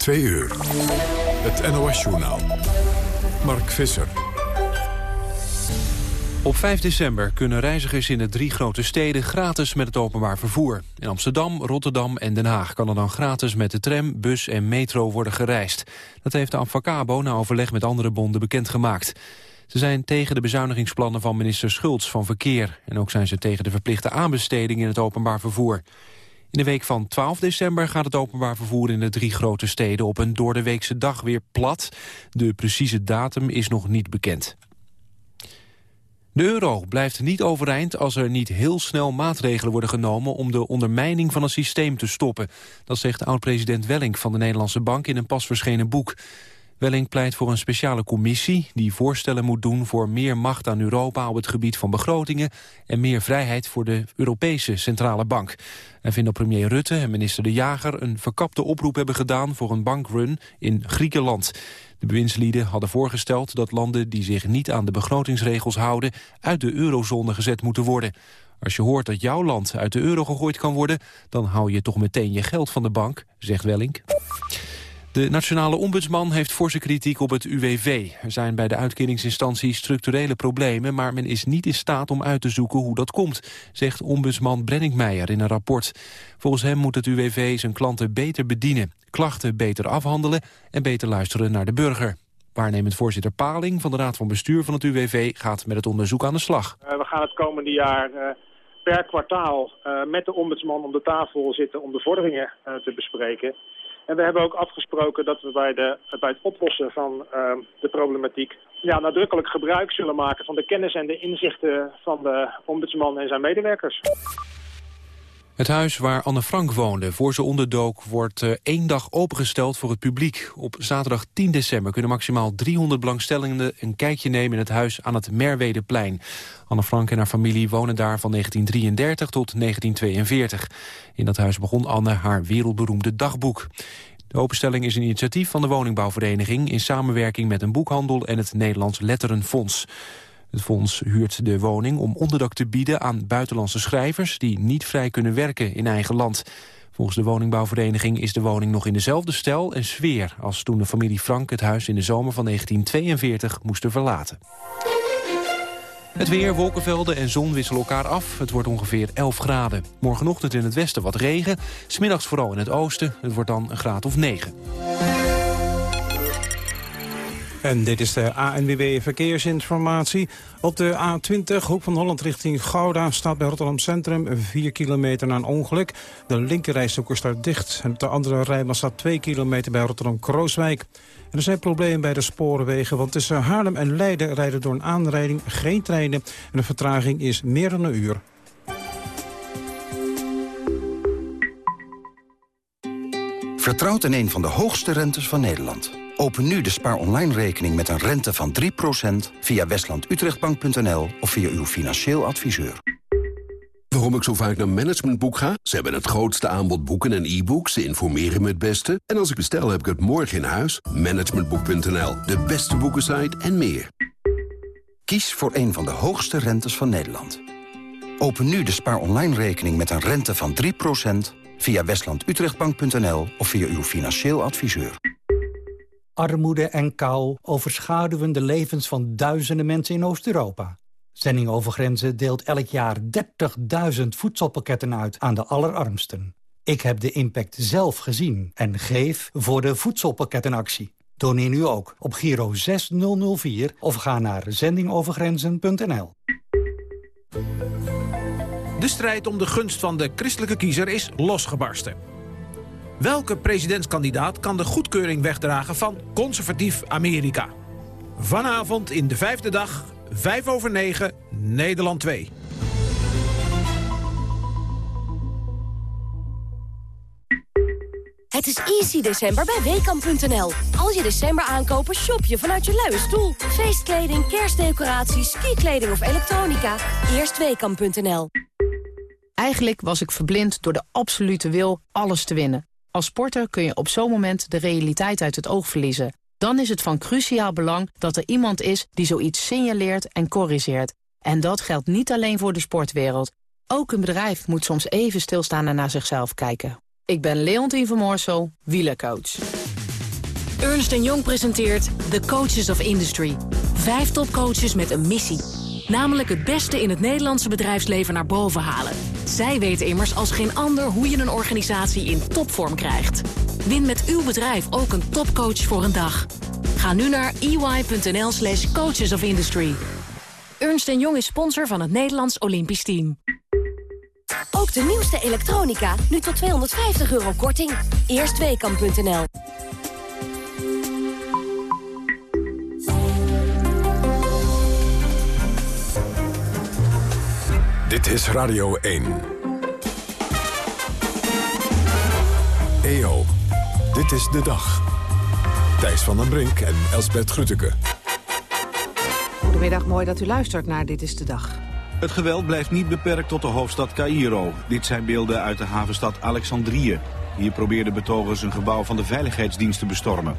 Twee uur. Het NOS-journaal. Mark Visser. Op 5 december kunnen reizigers in de drie grote steden gratis met het openbaar vervoer. In Amsterdam, Rotterdam en Den Haag kan er dan gratis met de tram, bus en metro worden gereisd. Dat heeft de Avacabo na overleg met andere bonden bekendgemaakt. Ze zijn tegen de bezuinigingsplannen van minister Schultz van Verkeer. En ook zijn ze tegen de verplichte aanbesteding in het openbaar vervoer. In de week van 12 december gaat het openbaar vervoer in de drie grote steden op een doordeweekse dag weer plat. De precieze datum is nog niet bekend. De euro blijft niet overeind als er niet heel snel maatregelen worden genomen om de ondermijning van het systeem te stoppen. Dat zegt oud-president Welling van de Nederlandse Bank in een pas verschenen boek. Welling pleit voor een speciale commissie die voorstellen moet doen voor meer macht aan Europa op het gebied van begrotingen en meer vrijheid voor de Europese Centrale Bank. Vindt dat premier Rutte en minister De Jager een verkapte oproep hebben gedaan voor een bankrun in Griekenland. De bewindslieden hadden voorgesteld dat landen die zich niet aan de begrotingsregels houden uit de eurozone gezet moeten worden. Als je hoort dat jouw land uit de euro gegooid kan worden, dan hou je toch meteen je geld van de bank, zegt Welling. De nationale ombudsman heeft forse kritiek op het UWV. Er zijn bij de uitkeringsinstantie structurele problemen... maar men is niet in staat om uit te zoeken hoe dat komt... zegt ombudsman Brenningmeijer in een rapport. Volgens hem moet het UWV zijn klanten beter bedienen... klachten beter afhandelen en beter luisteren naar de burger. Waarnemend voorzitter Paling van de Raad van Bestuur van het UWV... gaat met het onderzoek aan de slag. Uh, we gaan het komende jaar... Uh per kwartaal uh, met de ombudsman om de tafel zitten om de vorderingen te bespreken. En we hebben ook afgesproken dat we bij, de, bij het oplossen van uh, de problematiek ja, nadrukkelijk gebruik zullen maken van de kennis en de inzichten van de ombudsman en zijn medewerkers. Het huis waar Anne Frank woonde voor ze onderdook wordt uh, één dag opengesteld voor het publiek. Op zaterdag 10 december kunnen maximaal 300 belangstellenden een kijkje nemen in het huis aan het Merwedeplein. Anne Frank en haar familie wonen daar van 1933 tot 1942. In dat huis begon Anne haar wereldberoemde dagboek. De openstelling is een initiatief van de woningbouwvereniging... in samenwerking met een boekhandel en het Nederlands Letterenfonds. Het fonds huurt de woning om onderdak te bieden aan buitenlandse schrijvers... die niet vrij kunnen werken in eigen land. Volgens de woningbouwvereniging is de woning nog in dezelfde stijl en sfeer... als toen de familie Frank het huis in de zomer van 1942 moesten verlaten. Het weer, wolkenvelden en zon wisselen elkaar af. Het wordt ongeveer 11 graden. Morgenochtend in het westen wat regen. Smiddags vooral in het oosten. Het wordt dan een graad of 9. En dit is de ANWB Verkeersinformatie. Op de A20, Hoek van Holland richting Gouda... staat bij Rotterdam Centrum 4 kilometer na een ongeluk. De linkerrijstrook staat dicht. En op de andere rijbaan staat 2 kilometer bij Rotterdam-Krooswijk. En er zijn problemen bij de spoorwegen, want tussen Haarlem en Leiden... rijden door een aanrijding geen treinen. En de vertraging is meer dan een uur. Vertrouwt in een van de hoogste rentes van Nederland. Open nu de Spaar Online rekening met een rente van 3% via westlandutrechtbank.nl of via uw financieel adviseur. Waarom ik zo vaak naar Managementboek ga? Ze hebben het grootste aanbod boeken en e-books. Ze informeren me het beste. En als ik bestel, heb ik het morgen in huis. Managementboek.nl, de beste boekensite en meer. Kies voor een van de hoogste rentes van Nederland. Open nu de Spaar Online rekening met een rente van 3% via westlandutrechtbank.nl of via uw financieel adviseur. Armoede en kou overschaduwen de levens van duizenden mensen in Oost-Europa. Zending over grenzen deelt elk jaar 30.000 voedselpakketten uit aan de allerarmsten. Ik heb de impact zelf gezien en geef voor de voedselpakkettenactie. Doneer nu ook op Giro 6004 of ga naar zendingovergrenzen.nl. De strijd om de gunst van de christelijke kiezer is losgebarsten. Welke presidentskandidaat kan de goedkeuring wegdragen van conservatief Amerika? Vanavond in de vijfde dag, 5 over 9, Nederland 2. Het is easy december bij Weekamp.nl. Als je december aankopen, shop je vanuit je luie stoel. Feestkleding, kerstdecoraties, skikleding of elektronica. Eerst Weekamp.nl. Eigenlijk was ik verblind door de absolute wil alles te winnen. Als sporter kun je op zo'n moment de realiteit uit het oog verliezen. Dan is het van cruciaal belang dat er iemand is die zoiets signaleert en corrigeert. En dat geldt niet alleen voor de sportwereld. Ook een bedrijf moet soms even stilstaan en naar zichzelf kijken. Ik ben Leontien van Moorsel, wielercoach. Ernst Jong presenteert The Coaches of Industry. Vijf topcoaches met een missie. Namelijk het beste in het Nederlandse bedrijfsleven naar boven halen. Zij weten immers als geen ander hoe je een organisatie in topvorm krijgt. Win met uw bedrijf ook een topcoach voor een dag. Ga nu naar ey.nl slash coaches of industry. Ernst Jong is sponsor van het Nederlands Olympisch Team. Ook de nieuwste elektronica, nu tot 250 euro korting. Eerstweekam.nl Dit is Radio 1. EO, dit is de dag. Thijs van den Brink en Elsbert Grütke. Goedemiddag, mooi dat u luistert naar Dit is de Dag. Het geweld blijft niet beperkt tot de hoofdstad Cairo. Dit zijn beelden uit de havenstad Alexandrië. Hier probeerden betogers een gebouw van de veiligheidsdienst te bestormen.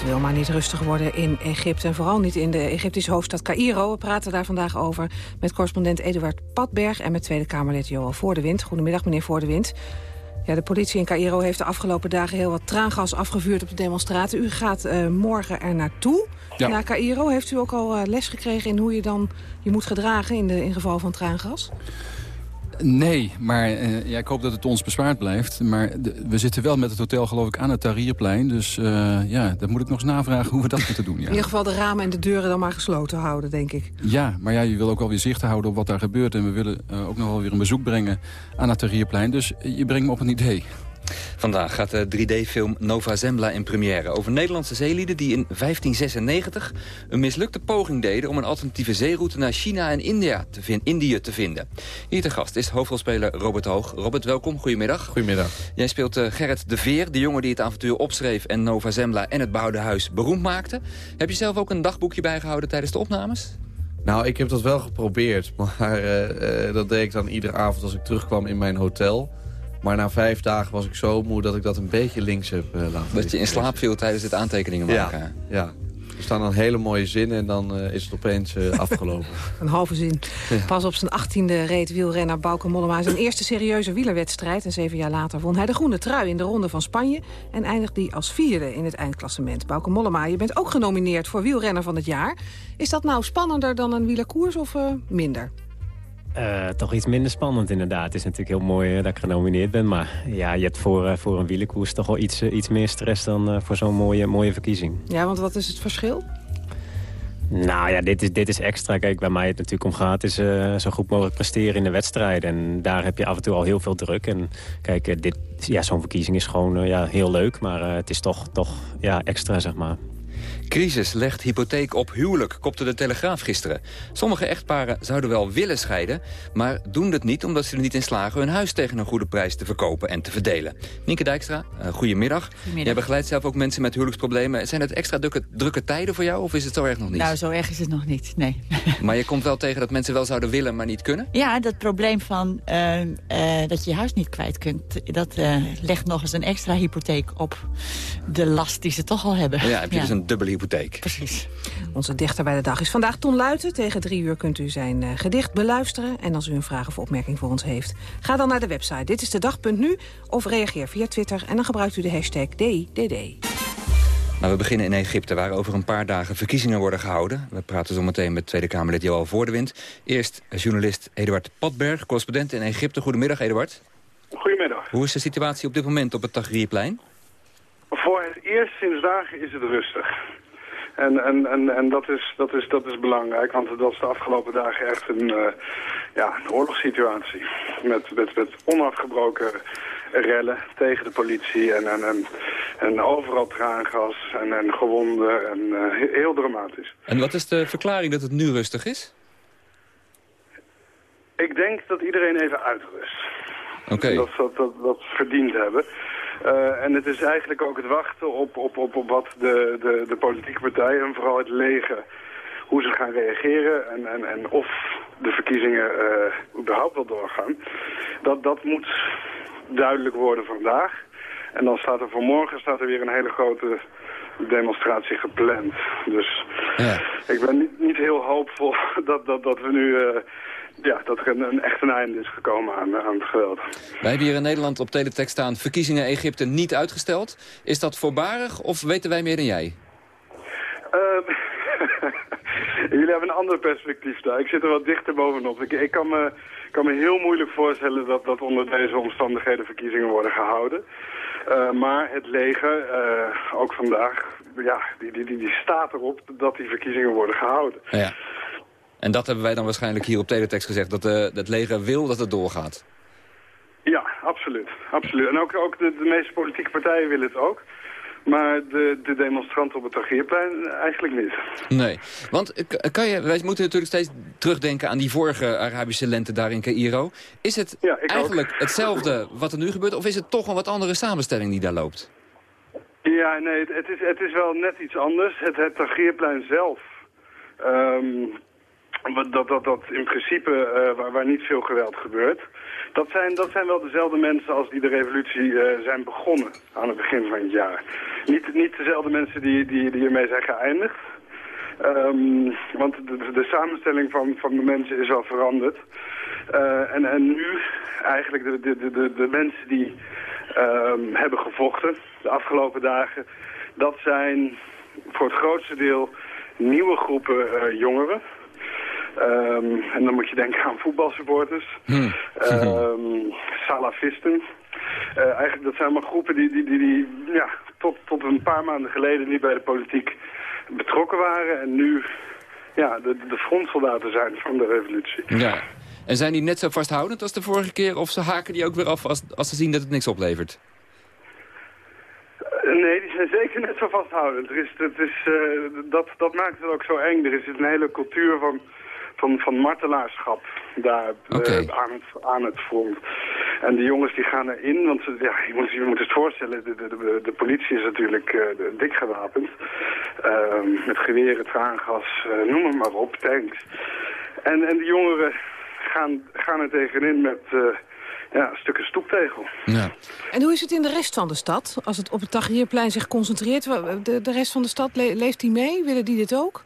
Het wil maar niet rustig worden in Egypte en vooral niet in de Egyptische hoofdstad Cairo. We praten daar vandaag over met correspondent Eduard Padberg en met Tweede Kamerlid Johan Voordewind. Goedemiddag meneer Voordewind. Ja, de politie in Cairo heeft de afgelopen dagen heel wat traangas afgevuurd op de demonstraten. U gaat uh, morgen er naartoe, ja. naar Cairo. Heeft u ook al uh, les gekregen in hoe je dan je moet gedragen in, de, in geval van traangas? Nee, maar uh, ja, ik hoop dat het ons bespaard blijft. Maar de, we zitten wel met het hotel geloof ik aan het Tahrirplein. Dus uh, ja, dat moet ik nog eens navragen hoe we dat moeten doen. Ja. In ieder geval de ramen en de deuren dan maar gesloten houden, denk ik. Ja, maar ja, je wil ook wel weer zicht houden op wat daar gebeurt. En we willen uh, ook nog wel weer een bezoek brengen aan het Tahrirplein. Dus je brengt me op een idee. Vandaag gaat de 3D-film Nova Zembla in première over Nederlandse zeelieden die in 1596 een mislukte poging deden om een alternatieve zeeroute naar China en India te, Indië te vinden. Hier te gast is hoofdrolspeler Robert Hoog. Robert, welkom. Goedemiddag. Goedemiddag. Jij speelt uh, Gerrit de Veer, de jongen die het avontuur opschreef en Nova Zembla en het behouden huis beroemd maakte. Heb je zelf ook een dagboekje bijgehouden tijdens de opnames? Nou, ik heb dat wel geprobeerd, maar uh, uh, dat deed ik dan iedere avond als ik terugkwam in mijn hotel. Maar na vijf dagen was ik zo moe dat ik dat een beetje links heb uh, laten Dat je in slaap viel tijdens het aantekeningen maken? Ja, ja. Er staan dan hele mooie zinnen en dan uh, is het opeens uh, afgelopen. een halve zin. Ja. Pas op zijn achttiende reed wielrenner Bauke Mollema zijn eerste serieuze wielerwedstrijd. En zeven jaar later won hij de groene trui in de Ronde van Spanje. En eindigde hij als vierde in het eindklassement. Bauke Mollema, je bent ook genomineerd voor wielrenner van het jaar. Is dat nou spannender dan een wielerkoers of minder? Uh, toch iets minder spannend inderdaad. Het is natuurlijk heel mooi uh, dat ik genomineerd ben. Maar ja, je hebt voor, uh, voor een wielerkoers toch wel iets, iets meer stress dan voor zo'n mooie, mooie verkiezing. Ja, want wat is het verschil? Nou ja, dit is, dit is extra. Kijk, bij mij het natuurlijk om gaat is zo goed mogelijk presteren in de wedstrijd. En daar heb je af en toe al heel veel druk. En kijk, dit, ja, zo'n verkiezing is gewoon ja, heel leuk. Maar het is toch, toch ja, extra, zeg maar. Crisis legt hypotheek op huwelijk, kopte de Telegraaf gisteren. Sommige echtparen zouden wel willen scheiden... maar doen dat niet omdat ze er niet in slagen... hun huis tegen een goede prijs te verkopen en te verdelen. Nienke Dijkstra, uh, goedemiddag. goedemiddag. Jij begeleidt zelf ook mensen met huwelijksproblemen. Zijn het extra drukke, drukke tijden voor jou of is het zo erg nog niet? Nou, zo erg is het nog niet, nee. Maar je komt wel tegen dat mensen wel zouden willen, maar niet kunnen? Ja, dat probleem van uh, uh, dat je je huis niet kwijt kunt... dat legt nog eens een extra hypotheek op de last die ze toch al hebben. Ja, heb je ja. dus een dubbele hypotheek. Precies. Onze dichter bij de dag is vandaag Ton Luiten. Tegen drie uur kunt u zijn uh, gedicht beluisteren. En als u een vraag of opmerking voor ons heeft, ga dan naar de website Dit is de dag.nu of reageer via Twitter en dan gebruikt u de hashtag DIDD. Nou, we beginnen in Egypte, waar over een paar dagen verkiezingen worden gehouden. We praten zo meteen met Tweede Kamerlid Johan Voordewind. Eerst journalist Eduard Padberg, correspondent in Egypte. Goedemiddag, Eduard. Goedemiddag. Hoe is de situatie op dit moment op het Tahrirplein? Voor het eerst sinds dagen is het rustig. En, en, en, en dat, is, dat, is, dat is belangrijk, want dat is de afgelopen dagen echt een, uh, ja, een oorlogssituatie. Met, met, met onafgebroken rellen tegen de politie en, en, en, en overal traangas en, en gewonden en uh, heel dramatisch. En wat is de verklaring dat het nu rustig is? Ik denk dat iedereen even uitrust. Oké. Okay. Dat ze dat, dat, dat verdiend hebben. Uh, en het is eigenlijk ook het wachten op, op, op, op wat de, de, de politieke partijen en vooral het leger, hoe ze gaan reageren en, en, en of de verkiezingen uh, überhaupt wel doorgaan. Dat, dat moet duidelijk worden vandaag. En dan staat er voor morgen staat er weer een hele grote demonstratie gepland. Dus ja. ik ben niet, niet heel hoopvol dat, dat, dat we nu uh, ja, dat er een, een echt een einde is gekomen aan, aan het geweld. Wij hebben hier in Nederland op teletext staan... verkiezingen Egypte niet uitgesteld. Is dat voorbarig of weten wij meer dan jij? Uh, jullie hebben een ander perspectief daar. Ik zit er wat dichter bovenop. Ik, ik kan, me, kan me heel moeilijk voorstellen dat, dat onder deze omstandigheden verkiezingen worden gehouden. Uh, maar het leger, uh, ook vandaag, ja, die, die, die, die staat erop dat die verkiezingen worden gehouden. Ja. En dat hebben wij dan waarschijnlijk hier op teletext gezegd, dat de, het leger wil dat het doorgaat. Ja, absoluut. absoluut. En ook, ook de, de meeste politieke partijen willen het ook. Maar de, de demonstranten op het Tagierplein eigenlijk niet. Nee, want kan je, wij moeten natuurlijk steeds terugdenken aan die vorige Arabische lente daar in Cairo. Is het ja, eigenlijk ook. hetzelfde wat er nu gebeurt of is het toch een wat andere samenstelling die daar loopt? Ja, nee, het, het is, het is wel net iets anders. Het, het Tagierplein zelf... Um, dat, dat, dat in principe uh, waar, waar, niet veel geweld gebeurt. Dat zijn, dat zijn wel dezelfde mensen als die de revolutie uh, zijn begonnen aan het begin van het jaar. Niet, niet dezelfde mensen die, die, die ermee zijn geëindigd. Um, want de, de, samenstelling van, van de mensen is wel veranderd. Uh, en, en nu eigenlijk de, de, de, de mensen die um, hebben gevochten de afgelopen dagen... dat zijn voor het grootste deel nieuwe groepen jongeren... Um, en dan moet je denken aan voetbalsupporters, hmm. um, salafisten. Uh, eigenlijk dat zijn maar groepen die, die, die, die ja, tot, tot een paar maanden geleden niet bij de politiek betrokken waren. En nu ja, de, de frontsoldaten zijn van de revolutie. Ja. En zijn die net zo vasthoudend als de vorige keer? Of ze haken die ook weer af als, als ze zien dat het niks oplevert? Nee, die zijn zeker net zo vasthoudend. Er is, het is, uh, dat, dat maakt het ook zo eng. Er is een hele cultuur van van, van martelaarschap daar okay. uh, aan, het, aan het front. En die jongens die gaan erin, want ja, je, moet, je moet het voorstellen, de, de, de, de politie is natuurlijk uh, dik gewapend. Uh, met geweren, traangas, uh, noem het maar op, tanks. En, en die jongeren gaan, gaan er tegenin met ja, stukken stoeptegel. Ja. En hoe is het in de rest van de stad? Als het op het Tahrirplein zich concentreert, de, de rest van de stad, le leeft die mee? Willen die dit ook?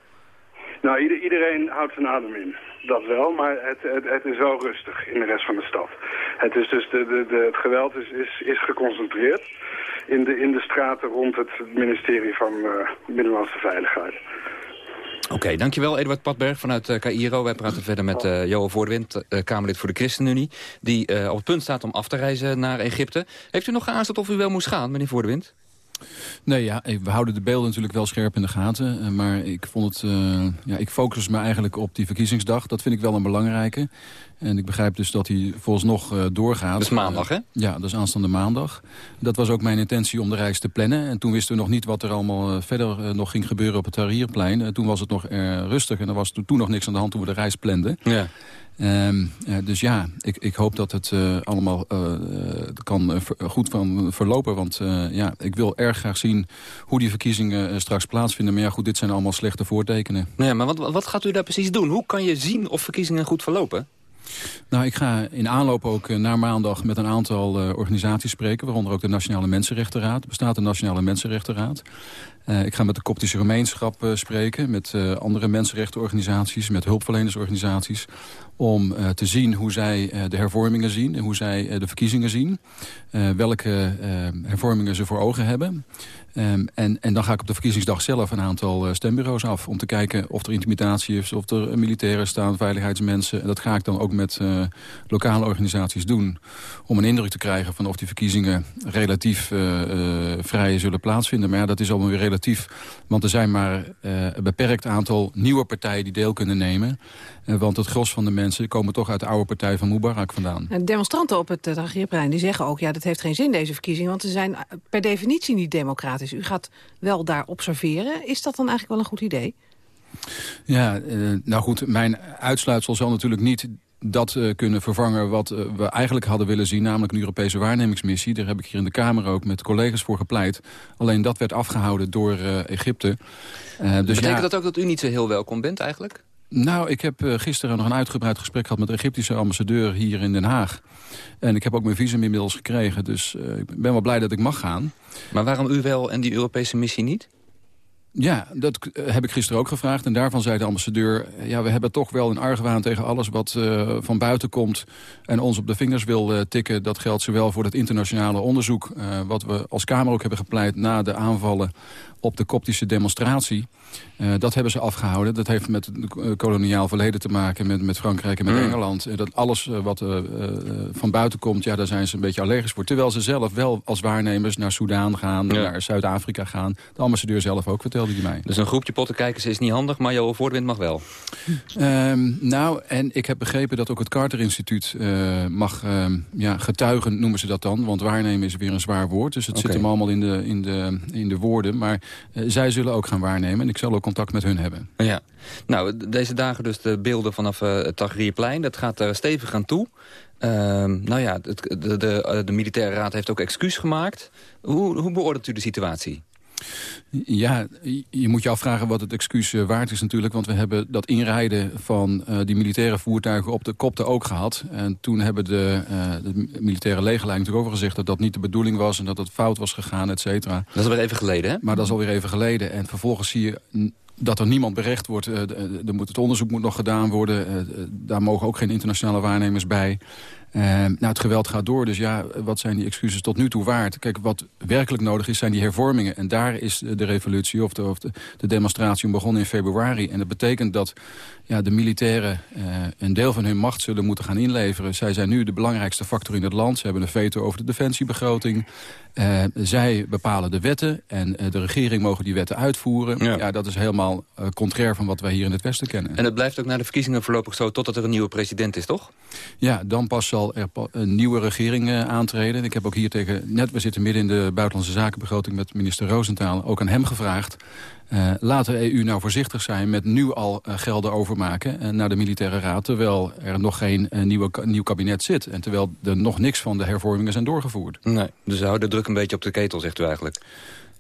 Nou, iedereen houdt zijn adem in. Dat wel, maar het, het, is wel rustig in de rest van de stad. Het, is dus de, de, het geweld is, is, geconcentreerd in de, in de straten rond het ministerie van uh, Binnenlandse Veiligheid. Oké, dankjewel Eduard Patberg vanuit uh, Cairo. Wij praten verder met uh, Johan Voordewind, uh, Kamerlid voor de ChristenUnie... die op het punt staat om af te reizen naar Egypte. Heeft u nog geaarzeld of u wel moest gaan, meneer Voordewind? Nee, ja, we houden de beelden natuurlijk wel scherp in de gaten. Eh, maar ik vond het, uh, ja, ik focus me eigenlijk op die verkiezingsdag. Dat vind ik wel een belangrijke. En ik begrijp dus dat hij nog uh, doorgaat. Dat is maandag, hè? ja, dat is aanstaande maandag. Dat was ook mijn intentie om de reis te plannen. En toen wisten we nog niet wat er allemaal verder nog ging gebeuren op het Tahrirplein. toen was het nog rustig en er was toen nog niks aan de hand toen we de reis planden. Ja. Um, uh, dus ja, ik, ik hoop dat het uh, allemaal uh, kan goed van verlopen. Want ja, ik wil erg graag zien hoe die verkiezingen straks plaatsvinden. Maar ja, goed, dit zijn allemaal slechte voortekenen. Ja, maar wat, wat gaat u daar precies doen? Hoe kan je zien of verkiezingen goed verlopen? Nou, ik ga in aanloop ook naar maandag met een aantal uh, organisaties spreken... waaronder ook de Nationale Mensenrechtenraad. Bestaat een Nationale Mensenrechtenraad. Uh, ik ga met de Koptische gemeenschap uh, spreken... met andere mensenrechtenorganisaties, met hulpverlenersorganisaties om uh, te zien hoe zij uh, de hervormingen zien... en hoe zij uh, de verkiezingen zien. welke hervormingen ze voor ogen hebben. Um, en, en dan ga ik op de verkiezingsdag zelf een aantal stembureaus af... om te kijken of er intimidatie is, of er militairen staan, veiligheidsmensen. En dat ga ik dan ook met lokale organisaties doen... om een indruk te krijgen van of die verkiezingen relatief vrij zullen plaatsvinden. Maar ja, dat is allemaal weer relatief. Want er zijn maar een beperkt aantal nieuwe partijen die deel kunnen nemen... want het gros van de mensen komen toch uit de oude partij van Mubarak vandaan. De demonstranten op het Tahrirplein die zeggen ook... ja, dat heeft geen zin deze verkiezing, want ze zijn per definitie niet democratisch. U gaat wel daar observeren. Is dat dan eigenlijk wel een goed idee? Ja, nou goed, mijn uitsluitsel zal natuurlijk niet dat uh, kunnen vervangen wat uh, we eigenlijk hadden willen zien... namelijk een Europese waarnemingsmissie. Daar heb ik hier in de Kamer ook met collega's voor gepleit. Alleen dat werd afgehouden door Egypte. dus Betekent ja, dat ook dat u niet zo heel welkom bent eigenlijk? Nou, ik heb uh, gisteren nog een uitgebreid gesprek gehad... met de Egyptische ambassadeur hier in Den Haag. En ik heb ook mijn visum inmiddels gekregen. Dus uh, ik ben wel blij dat ik mag gaan. Maar waarom u wel en die Europese missie niet? Ja, dat eh, heb ik gisteren ook gevraagd. En daarvan zei de ambassadeur... Eh, ja, we hebben toch wel een argwaan tegen alles wat uh, van buiten komt... en ons op de vingers wil tikken. Dat geldt zowel voor het internationale onderzoek... Wat we als Kamer ook hebben gepleit na de aanvallen op de koptische demonstratie. Uh, dat hebben ze afgehouden. Dat heeft met het koloniaal verleden te maken met, met Frankrijk en met mm. Engeland. Uh, dat alles uh, wat van buiten komt, ja, daar zijn ze een beetje allergisch voor. Terwijl ze zelf wel als waarnemers naar Soudaan gaan, ja. naar Zuid-Afrika gaan. De ambassadeur zelf ook, vertelde hij mij. Dus een groepje pottenkijkers is niet handig, maar Johan Voordewind mag wel? Um, nou, en ik heb begrepen dat ook het Carter Instituut mag ja, getuigen, noemen ze dat dan. Want waarnemen is weer een zwaar woord. Dus het okay. zit hem allemaal in de, in de, in de woorden. Maar zij zullen ook gaan waarnemen. En ik zal ook contact met hun hebben. Ja. Nou, deze dagen dus de beelden vanaf uh, het Tahrirplein. Dat gaat er stevig aan toe. Uh, nou ja, het, de, de, de, militaire raad heeft ook excuus gemaakt. Hoe, hoe beoordeelt u de situatie? Ja, je moet je afvragen wat het excuus waard is natuurlijk. Want we hebben dat inrijden van uh, die militaire voertuigen op de kopte ook gehad. En toen hebben de, uh, de militaire legerlijn natuurlijk over gezegd... dat dat niet de bedoeling was en dat het fout was gegaan, et cetera. Dat is alweer even geleden, hè? Maar dat is alweer even geleden. En vervolgens zie je dat er niemand berecht wordt. Er moet, het onderzoek moet nog gedaan worden. daar mogen ook geen internationale waarnemers bij. Uh, nou, het geweld gaat door, dus ja, wat zijn die excuses tot nu toe waard? Kijk, wat werkelijk nodig is, zijn die hervormingen. En daar is de revolutie of de, of de, de demonstratie begonnen in februari. En dat betekent dat ja, de militairen uh, een deel van hun macht zullen moeten gaan inleveren. Zij zijn nu de belangrijkste factor in het land. Ze hebben een veto over de defensiebegroting. Uh, zij bepalen de wetten en uh, de regering mogen die wetten uitvoeren. Ja, ja dat is helemaal contrair van wat wij hier in het Westen kennen. En het blijft ook na de verkiezingen voorlopig zo totdat er een nieuwe president is, toch? Ja, dan pas zal er een nieuwe regering aantreden. Ik heb ook hier tegen, net we zitten midden in de buitenlandse zakenbegroting met minister Roosentaal, ook aan hem gevraagd. Uh, laat de EU nou voorzichtig zijn met nu al uh, gelden overmaken naar de militaire raad... terwijl er nog geen nieuwe, nieuw kabinet zit. En terwijl er nog niks van de hervormingen zijn doorgevoerd. Nee, dus houden de druk een beetje op de ketel, zegt u eigenlijk.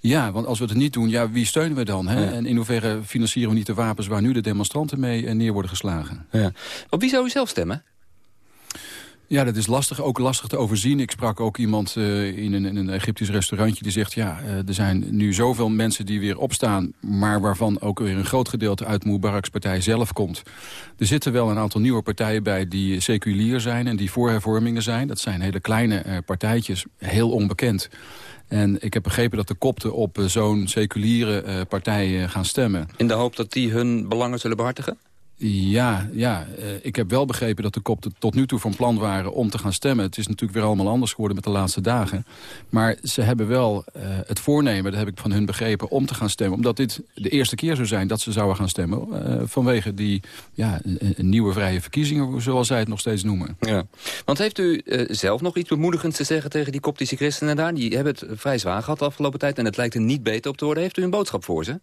Ja, want als we het niet doen, ja, wie steunen we dan? Hè? Ja. En in hoeverre financieren we niet de wapens waar nu de demonstranten mee neer worden geslagen? Ja. Op wie zou u zelf stemmen? Ja, dat is lastig. Ook lastig te overzien. Ik sprak ook iemand uh, in, een, in, een, Egyptisch restaurantje die zegt... ja, uh, er zijn nu zoveel mensen die weer opstaan... maar waarvan ook weer een groot gedeelte uit Mubarak's partij zelf komt. Er zitten wel een aantal nieuwe partijen bij die seculier zijn... en die voor hervormingen zijn. Dat zijn hele kleine uh, partijtjes, heel onbekend. En ik heb begrepen dat de kopten op zo'n seculiere partij gaan stemmen. In de hoop dat die hun belangen zullen behartigen? Ja, ja. Uh, ik heb wel begrepen dat de kopten tot nu toe van plan waren om te gaan stemmen. Het is natuurlijk weer allemaal anders geworden met de laatste dagen. Maar ze hebben wel uh, het voornemen, dat heb ik van hun begrepen, om te gaan stemmen. Omdat dit de eerste keer zou zijn dat ze zouden gaan stemmen. Uh, vanwege die ja, nieuwe vrije verkiezingen, zoals zij het nog steeds noemen. Ja. Want heeft u zelf nog iets bemoedigends te zeggen tegen die koptische christenen daar? Die hebben het vrij zwaar gehad de afgelopen tijd en het lijkt er niet beter op te worden. Heeft u een boodschap voor ze?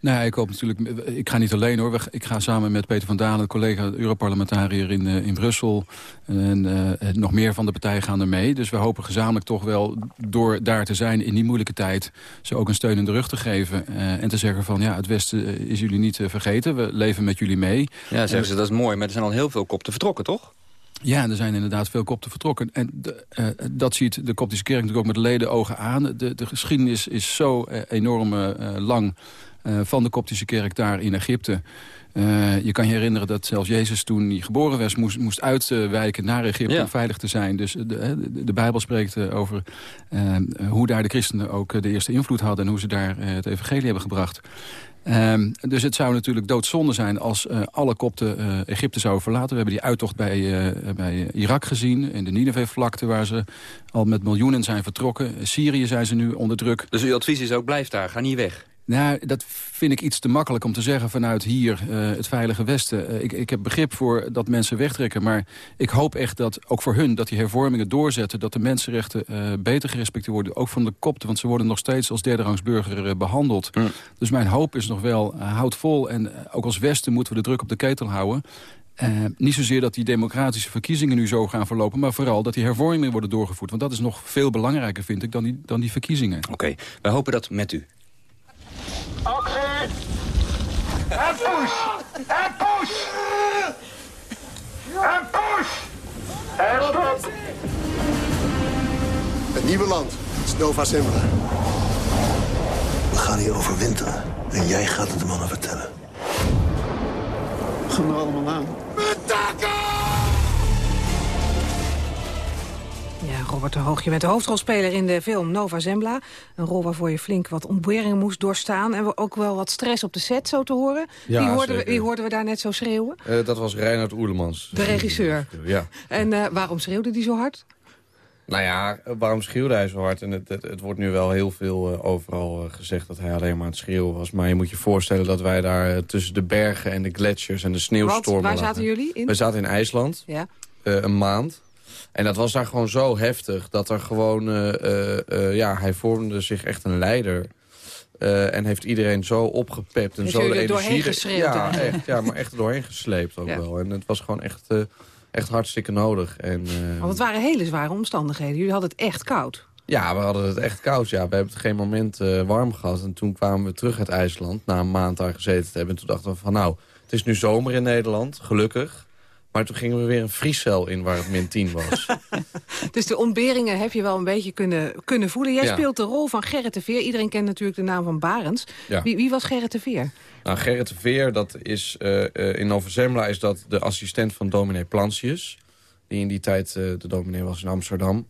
Nou, ik hoop natuurlijk... Ik ga niet alleen hoor. Ik ga samen met Peter van Dalen, collega Europarlementariër in, uh, in Brussel... en uh, nog meer van de partijen gaan er mee. Dus we hopen gezamenlijk toch wel door daar te zijn in die moeilijke tijd... ze ook een steun in de rug te geven. Uh, en te zeggen van ja, het Westen is jullie niet vergeten. We leven met jullie mee. Ja, zeggen ze, dat is mooi. Maar er zijn al heel veel kopten vertrokken, toch? Ja, er zijn inderdaad veel kopten vertrokken. En de, uh, dat ziet de koptische kerk natuurlijk ook met leden ogen aan. De, de geschiedenis is zo uh, enorm uh, lang van de koptische kerk daar in Egypte. je kan je herinneren dat zelfs Jezus toen hij geboren werd... moest, moest uitwijken naar Egypte ja. om veilig te zijn. Dus de, de, de Bijbel spreekt over hoe daar de christenen ook de eerste invloed hadden... en hoe ze daar het evangelie hebben gebracht. Um, dus het zou natuurlijk doodzonde zijn als uh, alle kopten uh, Egypte zouden verlaten. We hebben die uittocht bij, uh, bij Irak gezien, in de Nineveh-vlakte... waar ze al met miljoenen zijn vertrokken. Syrië zijn ze nu onder druk. Dus uw advies is ook, blijf daar, ga niet weg. Nou, dat vind ik iets te makkelijk om te zeggen vanuit hier, uh, het veilige Westen. Uh, ik, ik heb begrip voor dat mensen wegtrekken, maar ik hoop echt dat, ook voor hun, dat die hervormingen doorzetten, dat de mensenrechten uh, beter gerespecteerd worden, ook van de kopten, want ze worden nog steeds als derderangs behandeld. Mm. Dus mijn hoop is nog wel, houd vol en ook als Westen moeten we de druk op de ketel houden. Uh, niet zozeer dat die democratische verkiezingen nu zo gaan verlopen... maar vooral dat die hervormingen worden doorgevoerd. Want dat is nog veel belangrijker, vind ik, dan die, dan die verkiezingen. Oké, okay. wij hopen dat met u. Actie! En push! En push! En push! En stop! Het nieuwe land, het is Nova Zembla. We gaan hier overwinteren. En jij gaat het de mannen vertellen. Gaan er allemaal aan. Ja, Robert de Hoog, je bent de hoofdrolspeler in de film Nova Zembla. Een rol waarvoor je flink wat ontberingen moest doorstaan. En ook wel wat stress op de set, zo te horen. Ja, wie, hoorden we, zeker. wie hoorden we daar net zo schreeuwen? Eh, dat was Reinhard Oerlemans. De regisseur. Ja. En eh, waarom schreeuwde die zo hard? Nou ja, waarom schreeuwde hij zo hard? En het, het, het wordt nu wel heel veel eh, overal gezegd dat hij alleen maar aan het schreeuwen was. Maar je moet je voorstellen dat wij daar tussen de bergen en de gletsjers en de sneeuwstormen waar lagen. zaten jullie in? We zaten in IJsland, Ja. een maand. En dat was daar gewoon zo heftig dat er gewoon... eh, eh, eh, ja, hij vormde zich echt een leider. Eh, en heeft iedereen zo opgepept. En Heeft zo de er energie... doorheen geschreeuwd Ja, echt, ja, maar echt doorheen gesleept ook Ja. wel. En het was gewoon echt, echt hartstikke nodig. En, Want het waren hele zware omstandigheden. Jullie hadden het echt koud. ja, we hadden het echt koud. Ja. We hebben het geen moment warm gehad. En toen kwamen we terug uit IJsland, na een maand daar gezeten te hebben. En toen dachten we van, nou, het is nu zomer in Nederland, gelukkig. Maar toen gingen we weer een vriescel in waar het min 10 was. Dus de ontberingen heb je wel een beetje kunnen, kunnen voelen. Jij Ja. speelt de rol van Gerrit de Veer. Iedereen kent natuurlijk de naam van Barends. Ja. Wie, wie was Gerrit de Veer? nou, Gerrit de Veer, dat is, eh, in Nova Zembla is dat de assistent van dominee Plantius. Die in die tijd eh, de dominee was in Amsterdam.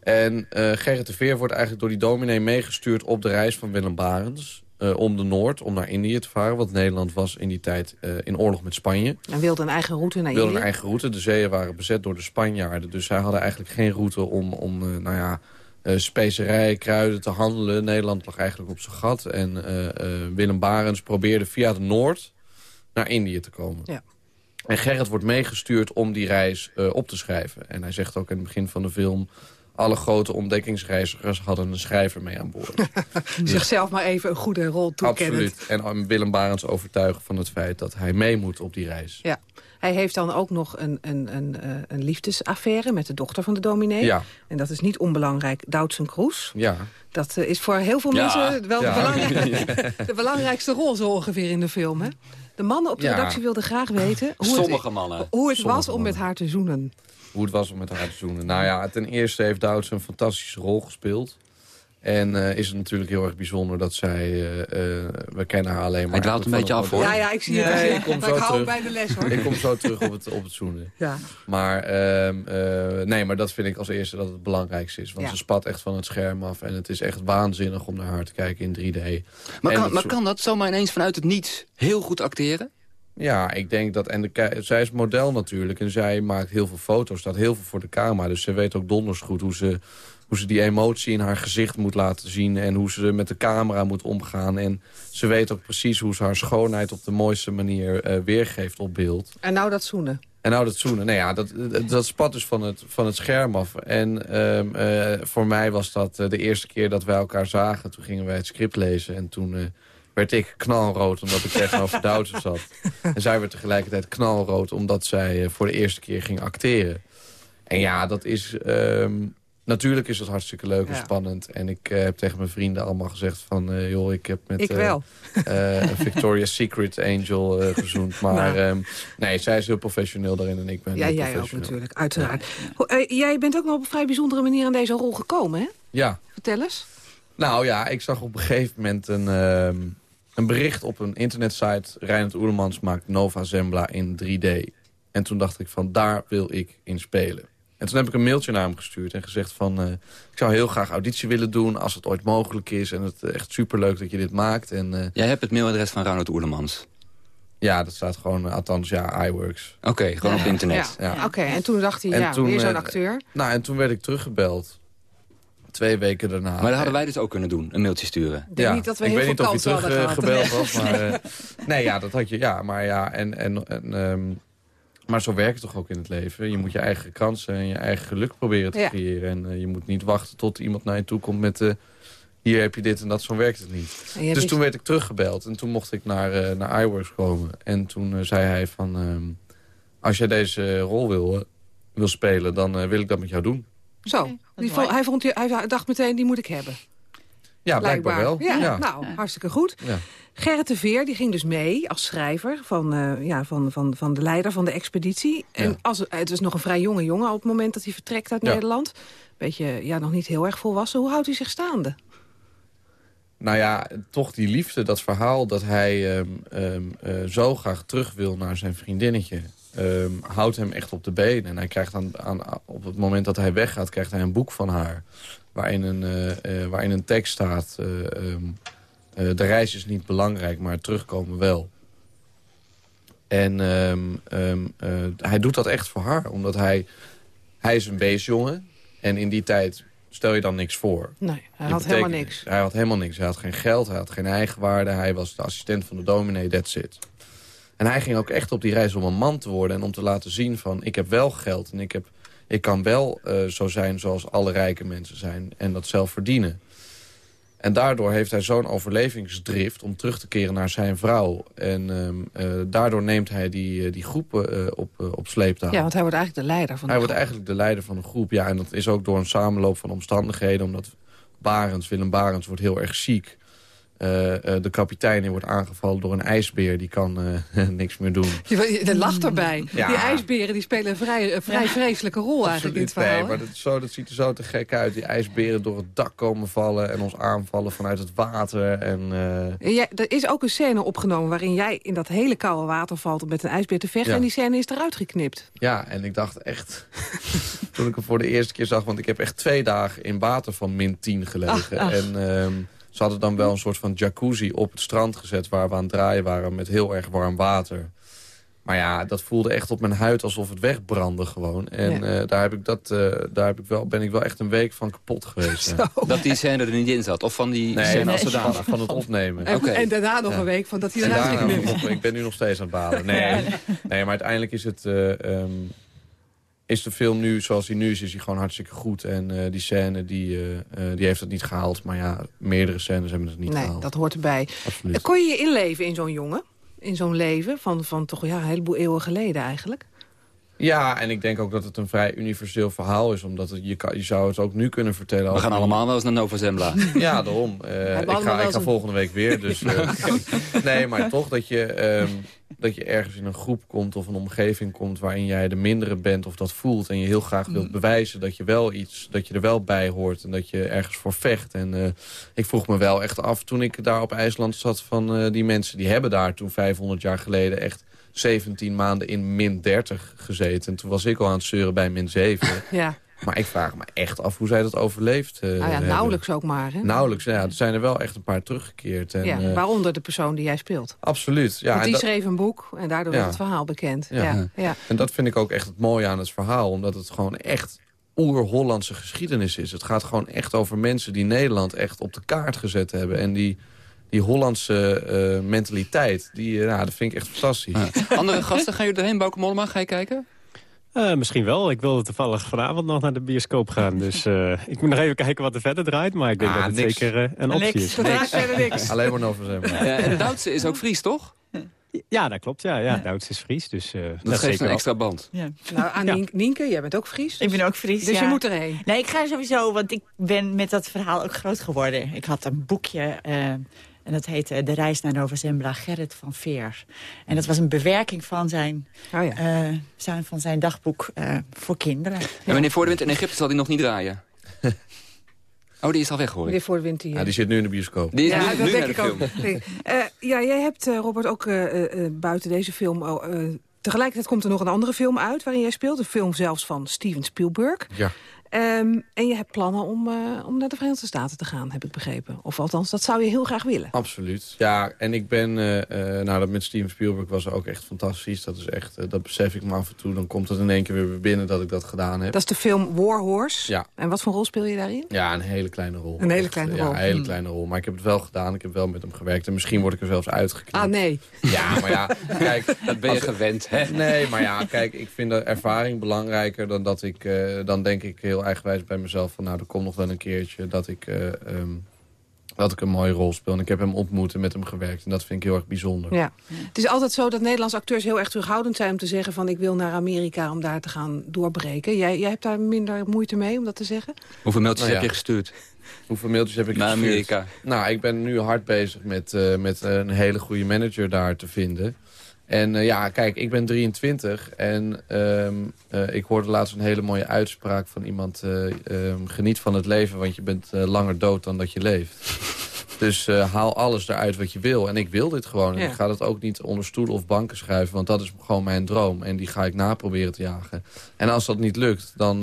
En Gerrit de Veer wordt eigenlijk door die dominee meegestuurd op de reis van Willem Barends. Eh, om de Noord, om naar Indië te varen. Want Nederland was in die tijd eh, in oorlog met Spanje. En wilde een eigen route naar wilde Indië. een eigen route. De zeeën waren bezet door de Spanjaarden. Dus zij hadden eigenlijk geen route om, om eh, nou ja, specerijen, kruiden te handelen. Nederland lag eigenlijk op zijn gat. En Willem Barens probeerde via de Noord naar Indië te komen. Ja. En Gerrit wordt meegestuurd om die reis op te schrijven. En hij zegt ook in het begin van de film... alle grote ontdekkingsreizigers hadden een schrijver mee aan boord. Zichzelf maar even een goede rol toekennen. Absoluut. En om Willem Barens overtuigen van het feit dat hij mee moet op die reis. Ja. Hij heeft dan ook nog een, een, een, eh, een liefdesaffaire met de dochter van de dominee. Ja. En dat is niet onbelangrijk, Doutzen Kroes. Ja. Dat eh, is voor heel veel Ja. mensen wel Ja. de, belangrijk- de belangrijkste rol zo ongeveer in de film. Hè? De mannen op de Ja. redactie wilden graag weten hoe Sommige het, mannen. hoe het was om met haar te zoenen. Hoe het was om met haar te zoenen. Nou ja, ten eerste heeft Douds een fantastische rol gespeeld. En eh, is het natuurlijk heel erg bijzonder dat zij... eh, eh, we kennen haar alleen maar... Hij dwaalt een beetje af, hoor. Ja, ja, ik zie het. Nee, ik kom zo ik hou terug. bij de les, hoor. Ik kom zo terug op het, op het zoenen. Ja. Maar, ehm, eh, nee, maar dat vind ik als eerste dat het belangrijkste is. Want Ja. ze spat echt van het scherm af. En het is echt waanzinnig om naar haar te kijken in 3D. Maar, En kan, maar kan dat zomaar ineens vanuit het niets heel goed acteren? Ja, ik denk dat... En de, zij is model natuurlijk. En zij maakt heel veel foto's. Staat heel veel voor de camera. Dus ze weet ook donders goed hoe ze, hoe ze die emotie in haar gezicht moet laten zien. En hoe ze met de camera moet omgaan. En ze weet ook precies hoe ze haar schoonheid op de mooiste manier eh, weergeeft op beeld. En nou dat zoenen. En nou dat zoenen, nou ja, dat, dat- spat dus van het, van het scherm af. En ehm, eh, voor mij was dat eh, de eerste keer dat wij elkaar zagen. Toen gingen wij het script lezen en toen werd ik knalrood omdat ik tegenover Doutzen zat. En zij werd tegelijkertijd knalrood omdat zij eh, voor de eerste keer ging acteren. En ja, dat is... ehm, natuurlijk is het hartstikke leuk en Ja. spannend. En ik eh, heb tegen mijn vrienden allemaal gezegd van... eh, joh, ik heb met Ik wel. een Victoria's Secret Angel gezoend. Maar Nou. ehm, nee, zij is heel professioneel daarin en ik ben Ja, jij ook natuurlijk, uiteraard. Eh, jij bent ook nog op een vrij bijzondere manier aan deze rol gekomen, hè? Ja, Vertel eens. nou ja, ik zag op een gegeven moment een, ehm, een bericht op een internetsite. Reinhard Oerlemans maakt Nova Zembla in 3D. En toen dacht ik van, daar wil ik in spelen. En toen heb ik een mailtje naar hem gestuurd en gezegd van... eh, ik zou heel graag auditie willen doen als het ooit mogelijk is. En het is echt superleuk dat je dit maakt. En, eh, Jij hebt het mailadres van Ronald Oerlemans. ja, dat staat gewoon, eh, althans ja, iWorks. Oké, gewoon op internet. Ja. Ja. Oké, en toen dacht hij, En ja, toen, weer zo'n eh, acteur. Nou, en toen werd ik teruggebeld. Twee weken daarna. Maar dat hadden wij dus ook kunnen doen, een mailtje sturen. Ik denk niet dat we ik heel weet veel niet of je teruggebeld gehad. was, maar... eh, nee, ja, dat had je... Ja, maar ja, en... en, en ehm, maar zo werkt het toch ook in het leven. Je moet je eigen kansen en je eigen geluk proberen te Ja. creëren. En eh, je moet niet wachten tot iemand naar je toe komt met... de hier heb je dit en dat, zo werkt het niet. Dus wist- toen werd ik teruggebeld en toen mocht ik naar, eh naar iWorks komen. En toen eh, zei hij van... ehm, als jij deze rol wil, eh, wil spelen, dan eh, wil ik dat met jou doen. Zo, die vond, hij, vond, hij dacht meteen, die moet ik hebben. Ja, blijkbaar wel. Ja, Ja. nou, hartstikke goed. Ja. Gerrit de Veer die ging dus mee als schrijver van, eh, ja, van, van, van de leider van de expeditie. En Ja. als, het is nog een vrij jonge jongen op het moment dat hij vertrekt uit Ja. Nederland. Beetje, ja, nog niet heel erg volwassen. Hoe houdt hij zich staande? nou ja, toch die liefde, dat verhaal dat hij ehm, ehm, eh, zo graag terug wil naar zijn vriendinnetje... ehm, houdt hem echt op de been. En hij krijgt aan, aan, op het moment dat hij weggaat, krijgt hij een boek van haar... waarin een, eh, eh, waarin een tekst staat... eh, ehm, eh, de reis is niet belangrijk, maar terugkomen wel. En ehm, ehm, eh, hij doet dat echt voor haar, omdat hij... Hij is een weesjongen en in die tijd stel je dan niks voor. Nee, hij Dat had helemaal niks. Hij had helemaal niks. Hij had geen geld, hij had geen eigenwaarde. Hij was de assistent van de dominee, that's it. En hij ging ook echt op die reis om een man te worden... en om te laten zien van, ik heb wel geld... en ik, heb, ik kan wel eh, zo zijn zoals alle rijke mensen zijn... en dat zelf verdienen. En daardoor heeft hij zo'n overlevingsdrift om terug te keren naar zijn vrouw. En ehm, eh, daardoor neemt hij die, eh, die groepen op, eh, op sleeptouw. Ja, want hij wordt eigenlijk de leider van de Hij wordt eigenlijk de leider van een groep. Ja, en dat is ook door een samenloop van omstandigheden. Omdat Barends, Willem Barends wordt heel erg ziek. Eh, eh, de kapitein wordt aangevallen door een ijsbeer. Die kan eh, niks meer doen. Je, lacht erbij. Ja. Die ijsberen die spelen een vrij, een vrij vreselijke rol eigenlijk in het verhaal. Nee, maar dat, zo, dat ziet er zo te gek uit. Die ijsberen door het dak komen vallen... en ons aanvallen vanuit het water. En, En jij, er is ook een scène opgenomen waarin jij in dat hele koude water valt om met een ijsbeer te vechten. Ja. En die scène is eruit geknipt. Ja, en ik dacht echt... toen ik hem voor de eerste keer zag... want ik heb echt twee dagen in water van min 10 gelegen. Ach, ach. En ehm, ze hadden dan wel een soort van jacuzzi op het strand gezet... waar we aan het draaien waren met heel erg warm water. Maar ja, dat voelde echt op mijn huid alsof het wegbrandde gewoon. En Ja. eh, daar, heb ik dat, eh, daar heb ik wel, ben ik wel echt een week van kapot geweest. ja. Dat die scène er niet in zat? Of van die Nee, scène als van, zodanig? van het opnemen. En, en daarna nog Ja. een week van dat hij daarna nog- ik ben nu nog steeds aan het balen. Nee, nee maar uiteindelijk is het... eh, ehm, is de film nu, zoals hij nu is, is hij gewoon hartstikke goed. En eh, die scène, die, eh, eh, die heeft het niet gehaald. Maar ja, meerdere scènes hebben het niet Nee, gehaald. dat hoort erbij. Absoluut. Kon je je inleven in zo'n jongen? In zo'n leven van, van toch ja, een heleboel eeuwen geleden eigenlijk? Ja, en ik denk ook dat het een vrij universeel verhaal is. Omdat het, je, kan, je zou het ook nu kunnen vertellen. We gaan allemaal wel eens naar Nova Zembla. Ja, daarom. Eh, ik ga, ik ga een- volgende week weer. Dus, eh, nee, maar toch dat je, ehm, dat je ergens in een groep komt of een omgeving komt... waarin jij de mindere bent of dat voelt. En je heel graag Mm. wilt bewijzen dat je wel iets, dat je er wel bij hoort. En dat je ergens voor vecht. En eh, ik vroeg me wel echt af toen ik daar op IJsland zat... van eh, die mensen die hebben daar toen 500 jaar geleden echt... 17 maanden in min 30 gezeten. En toen was ik al aan het zeuren bij min 7. Ja. Maar ik vraag me echt af hoe zij dat overleefd Nou ja, hebben. nauwelijks ook maar. Hè? Nauwelijks, ja. Er zijn er wel echt een paar teruggekeerd. En, ja, eh, waaronder de persoon die jij speelt. absoluut. Ja, Want die schreef een boek en daardoor Ja. werd het verhaal bekend. Ja. Ja. Ja. En dat vind ik ook echt het mooie aan het verhaal. Omdat het gewoon echt oer-Hollandse geschiedenis is. Het gaat gewoon echt over mensen die Nederland echt op de kaart gezet hebben. En die, die Hollandse eh, mentaliteit, die, eh, ja, dat vind ik echt fantastisch. Andere gasten, gaan jullie erheen? Bouke Mollema, ga je kijken? Eh, misschien wel. Ik wilde toevallig vanavond nog naar de bioscoop gaan. Dus eh, ik moet nog even kijken wat er verder draait. Maar ik denk Ah, dat het niks. zeker eh, een optie is. Alleen maar Zembla. Ja, en Duitse is ook Fries, toch? Ja, dat klopt. Ja, ja. Duits is Fries. Dus, eh, Dat geeft zeker een extra band. Ja. Nou, aan Ja. Nienke, jij bent ook Fries. Ik ben ook Fries, Dus ja. je moet erheen. Nee, ik ga sowieso, want ik ben met dat verhaal ook groot geworden. Ik had een boekje eh, en dat heette De Reis naar Nova Zembla, Gerrit van Veer. En dat was een bewerking van zijn, Oh ja. eh, zijn, van zijn dagboek eh, voor kinderen. En meneer Voor de Wind in Egypte zal die nog niet draaien. Oh, die is al weg, hoor ik. Voor de winter hier. Ja, die zit nu in de bioscoop. Die is ja, nu, dat nu denk naar ik de ook. Nee. Eh, ja, jij hebt, eh, Robert, ook eh, eh, eh, buiten deze film... tegelijkertijd komt er nog een andere film uit waarin jij speelt. Een film zelfs van Steven Spielberg. Ja. Ehm, en je hebt plannen om, eh, om naar de Verenigde Staten te gaan, heb ik begrepen. Of althans, dat zou je heel graag willen. Absoluut. Ja, en ik ben... eh, eh, nou, dat met Steven Spielberg was ook echt fantastisch. Dat is echt... dat besef ik me af en toe. Dan komt het in één keer weer binnen dat ik dat gedaan heb. Dat is de film War Horse. Ja. En wat voor rol speel je daarin? Ja, een hele kleine rol. Een hele Echt, kleine rol. Ja, een hele Hmm. kleine rol. Maar ik heb het wel gedaan. Ik heb wel met hem gewerkt. En misschien word ik er zelfs uitgeknipt. Ah, nee. Ja, maar ja, kijk... Dat ben je als- gewend, hè? Nee, maar ja, kijk, ik vind de ervaring belangrijker dan dat ik... eh, dan denk ik heel eigenwijs bij mezelf van... nou, er komt nog wel een keertje dat ik, eh, ehm, dat ik een mooie rol speel. En ik heb hem ontmoet en met hem gewerkt. En dat vind ik heel erg bijzonder. Ja. Het is altijd zo dat Nederlandse acteurs heel erg terughoudend zijn... om te zeggen van ik wil naar Amerika om daar te gaan doorbreken. Jij, jij hebt daar minder moeite mee om dat te zeggen? Hoeveel mailtjes Nou heb je gestuurd? Hoeveel mailtjes heb ik Naar gestuurd? Amerika. Nou, ik ben nu hard bezig met, eh, met een hele goede manager daar te vinden. En eh, ja, kijk, ik ben 23 en ehm, eh, ik hoorde laatst een hele mooie uitspraak van iemand... eh, ehm, geniet van het leven, want je bent langer dood dan dat je leeft. Dus haal alles eruit wat je wil. En ik wil dit gewoon. En Ja. ik ga dat ook niet onder stoelen of banken schuiven. Want dat is gewoon mijn droom. En die ga ik na proberen te jagen. En als dat niet lukt, dan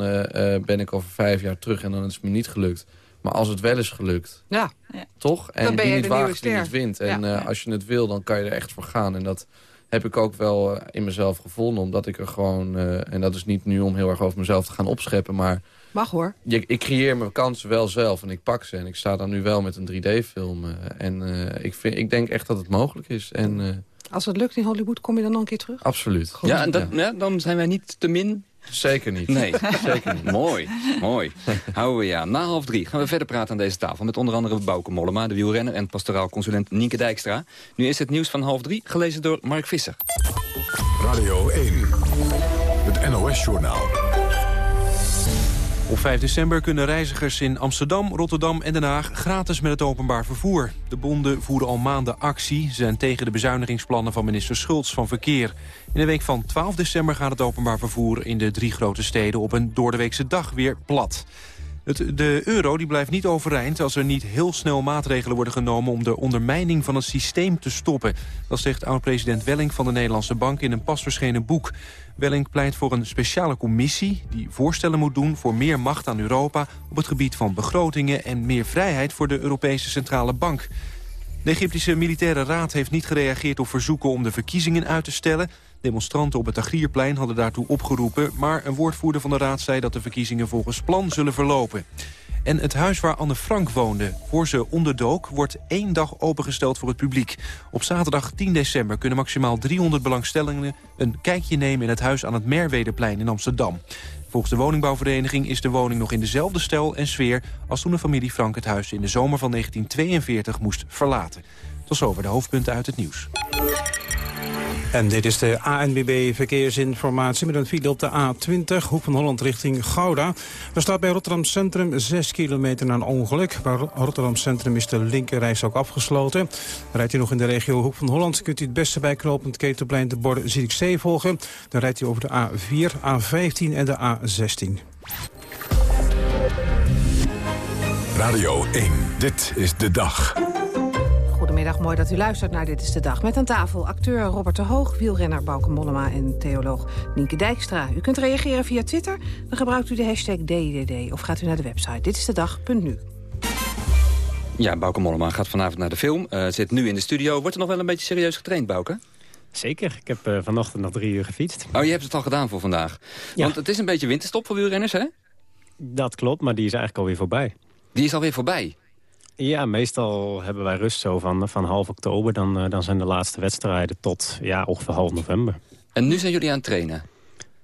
ben ik over vijf jaar terug. En dan is het me niet gelukt. Maar als het wel is gelukt, Ja. toch? En Dan ben die je niet de nieuwe waagt, die niet wint. En Ja. als je het wil, dan kan je er echt voor gaan. En dat heb ik ook wel eh, in mezelf gevonden. Omdat ik er gewoon... eh, en dat is niet nu om heel erg over mezelf te gaan opscheppen. Maar Mag hoor. je, ik creëer mijn kansen wel zelf. En ik pak ze. En ik sta dan nu wel met een 3D-film. eh, en eh, ik, vind, ik denk echt dat het mogelijk is. En eh, Als het lukt in Hollywood, kom je dan nog een keer terug? absoluut. Ja, en dat, ja, dan zijn wij niet te min. Zeker niet. Nee, Zeker niet. mooi, mooi. Houden we ja. Na half drie gaan we verder praten aan deze tafel... met onder andere Bouke Mollema, de wielrenner... en pastoraal consulent Nienke Dijkstra. Nu is het nieuws van half drie, gelezen door Mark Visser. Radio 1, het NOS-journaal. Op 5 december kunnen reizigers in Amsterdam, Rotterdam en Den Haag gratis met het openbaar vervoer. De bonden voeren al maanden actie. Ze zijn tegen de bezuinigingsplannen van minister Schultz van Verkeer. In de week van 12 december gaat het openbaar vervoer in de drie grote steden op een doordeweekse dag weer plat. Het, de euro die blijft niet overeind als er niet heel snel maatregelen worden genomen om de ondermijning van het systeem te stoppen. Dat zegt oud-president Welling van de Nederlandse Bank in een pas verschenen boek. Welling pleit voor een speciale commissie die voorstellen moet doen voor meer macht aan Europa op het gebied van begrotingen en meer vrijheid voor de Europese Centrale Bank. De Egyptische Militaire Raad heeft niet gereageerd op verzoeken om de verkiezingen uit te stellen. Demonstranten op het Tagrierplein hadden daartoe opgeroepen... maar een woordvoerder van de raad zei dat de verkiezingen volgens plan zullen verlopen. En het huis waar Anne Frank woonde, voor ze onderdook... wordt één dag opengesteld voor het publiek. Op zaterdag 10 december kunnen maximaal 300 belangstellenden... een kijkje nemen in het huis aan het Merwedeplein in Amsterdam. Volgens de woningbouwvereniging is de woning nog in dezelfde stijl en sfeer... als toen de familie Frank het huis in de zomer van 1942 moest verlaten. Tot zover de hoofdpunten uit het nieuws. En dit is de ANWB Verkeersinformatie met een file op de A20, Hoek van Holland richting Gouda. Er staat bij Rotterdam Centrum 6 kilometer na een ongeluk. Bij Rotterdam Centrum is de linkerreis ook afgesloten. Rijdt u nog in de regio Hoek van Holland, kunt u het beste bij knooppunt Ketelplein de borden Zierikzee volgen. Dan rijdt u over de A4, A15 en de A16. Radio 1, dit is de dag. Goedemiddag, mooi dat u luistert naar Dit is de Dag. Met aan tafel acteur Robert de Hoog, wielrenner Bauke Mollema... en theoloog Nienke Dijkstra. U kunt reageren via Twitter, dan gebruikt u de hashtag DDD... of gaat u naar de website ditistedag.nu. Ja, Bouke Mollema gaat vanavond naar de film. eh, zit nu in de studio. Wordt er nog wel een beetje serieus getraind, Bouke? Zeker. Ik heb eh, vanochtend nog drie uur gefietst. Oh, je hebt het al gedaan voor vandaag. Want het is een beetje winterstop voor wielrenners, hè? Dat klopt, maar die is eigenlijk alweer voorbij. Die is alweer voorbij? Ja, meestal hebben wij rust zo van, van half oktober. Dan, eh, dan zijn de laatste wedstrijden tot ja, ongeveer half november. En nu zijn jullie aan het trainen?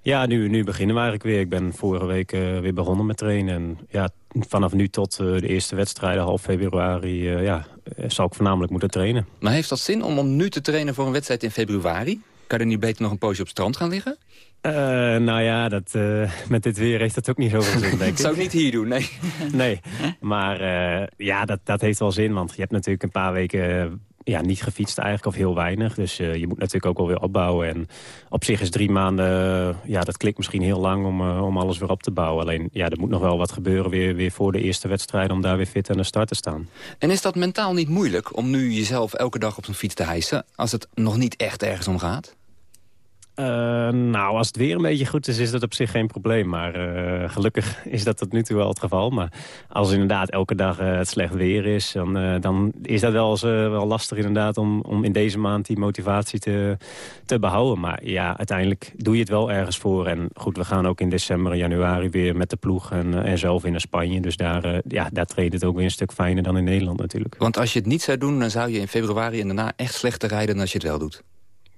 Ja, nu, nu beginnen we eigenlijk weer. Ik ben vorige week eh, weer begonnen met trainen. En ja, vanaf nu tot eh, de eerste wedstrijden, half februari, eh, ja, zal ik voornamelijk moeten trainen. Maar heeft dat zin om, om nu te trainen voor een wedstrijd in februari? Kan je er niet beter nog een poosje op het strand gaan liggen? Eh, nou ja, dat, eh, met dit weer heeft dat ook niet zoveel zin, denk ik. Dat zou ik niet hier doen, nee. Nee, maar eh, ja, dat, dat heeft wel zin. Want je hebt natuurlijk een paar weken ja, niet gefietst eigenlijk, of heel weinig. Dus je moet natuurlijk ook wel weer opbouwen. En op zich is drie maanden, ja, dat klikt misschien heel lang om, om alles weer op te bouwen. Alleen, ja, er moet nog wel wat gebeuren weer, weer voor de eerste wedstrijd... om daar weer fit aan de start te staan. En is dat mentaal niet moeilijk om nu jezelf elke dag op zo'n fiets te hijsen... als het nog niet echt ergens om gaat? Eh, nou, als het weer een beetje goed is, is dat op zich geen probleem. Maar eh, gelukkig is dat tot nu toe wel het geval. Maar als inderdaad elke dag eh, het slecht weer is... dan, dan is dat wel, eens, wel lastig inderdaad om, om in deze maand die motivatie te, te behouden. Maar ja, uiteindelijk doe je het wel ergens voor. En goed, we gaan ook in december en januari weer met de ploeg en, en zelf in Spanje. Dus daar, ja, daar treedt het ook weer een stuk fijner dan in Nederland natuurlijk. Want als je het niet zou doen, dan zou je in februari en daarna echt slechter rijden... dan als je het wel doet.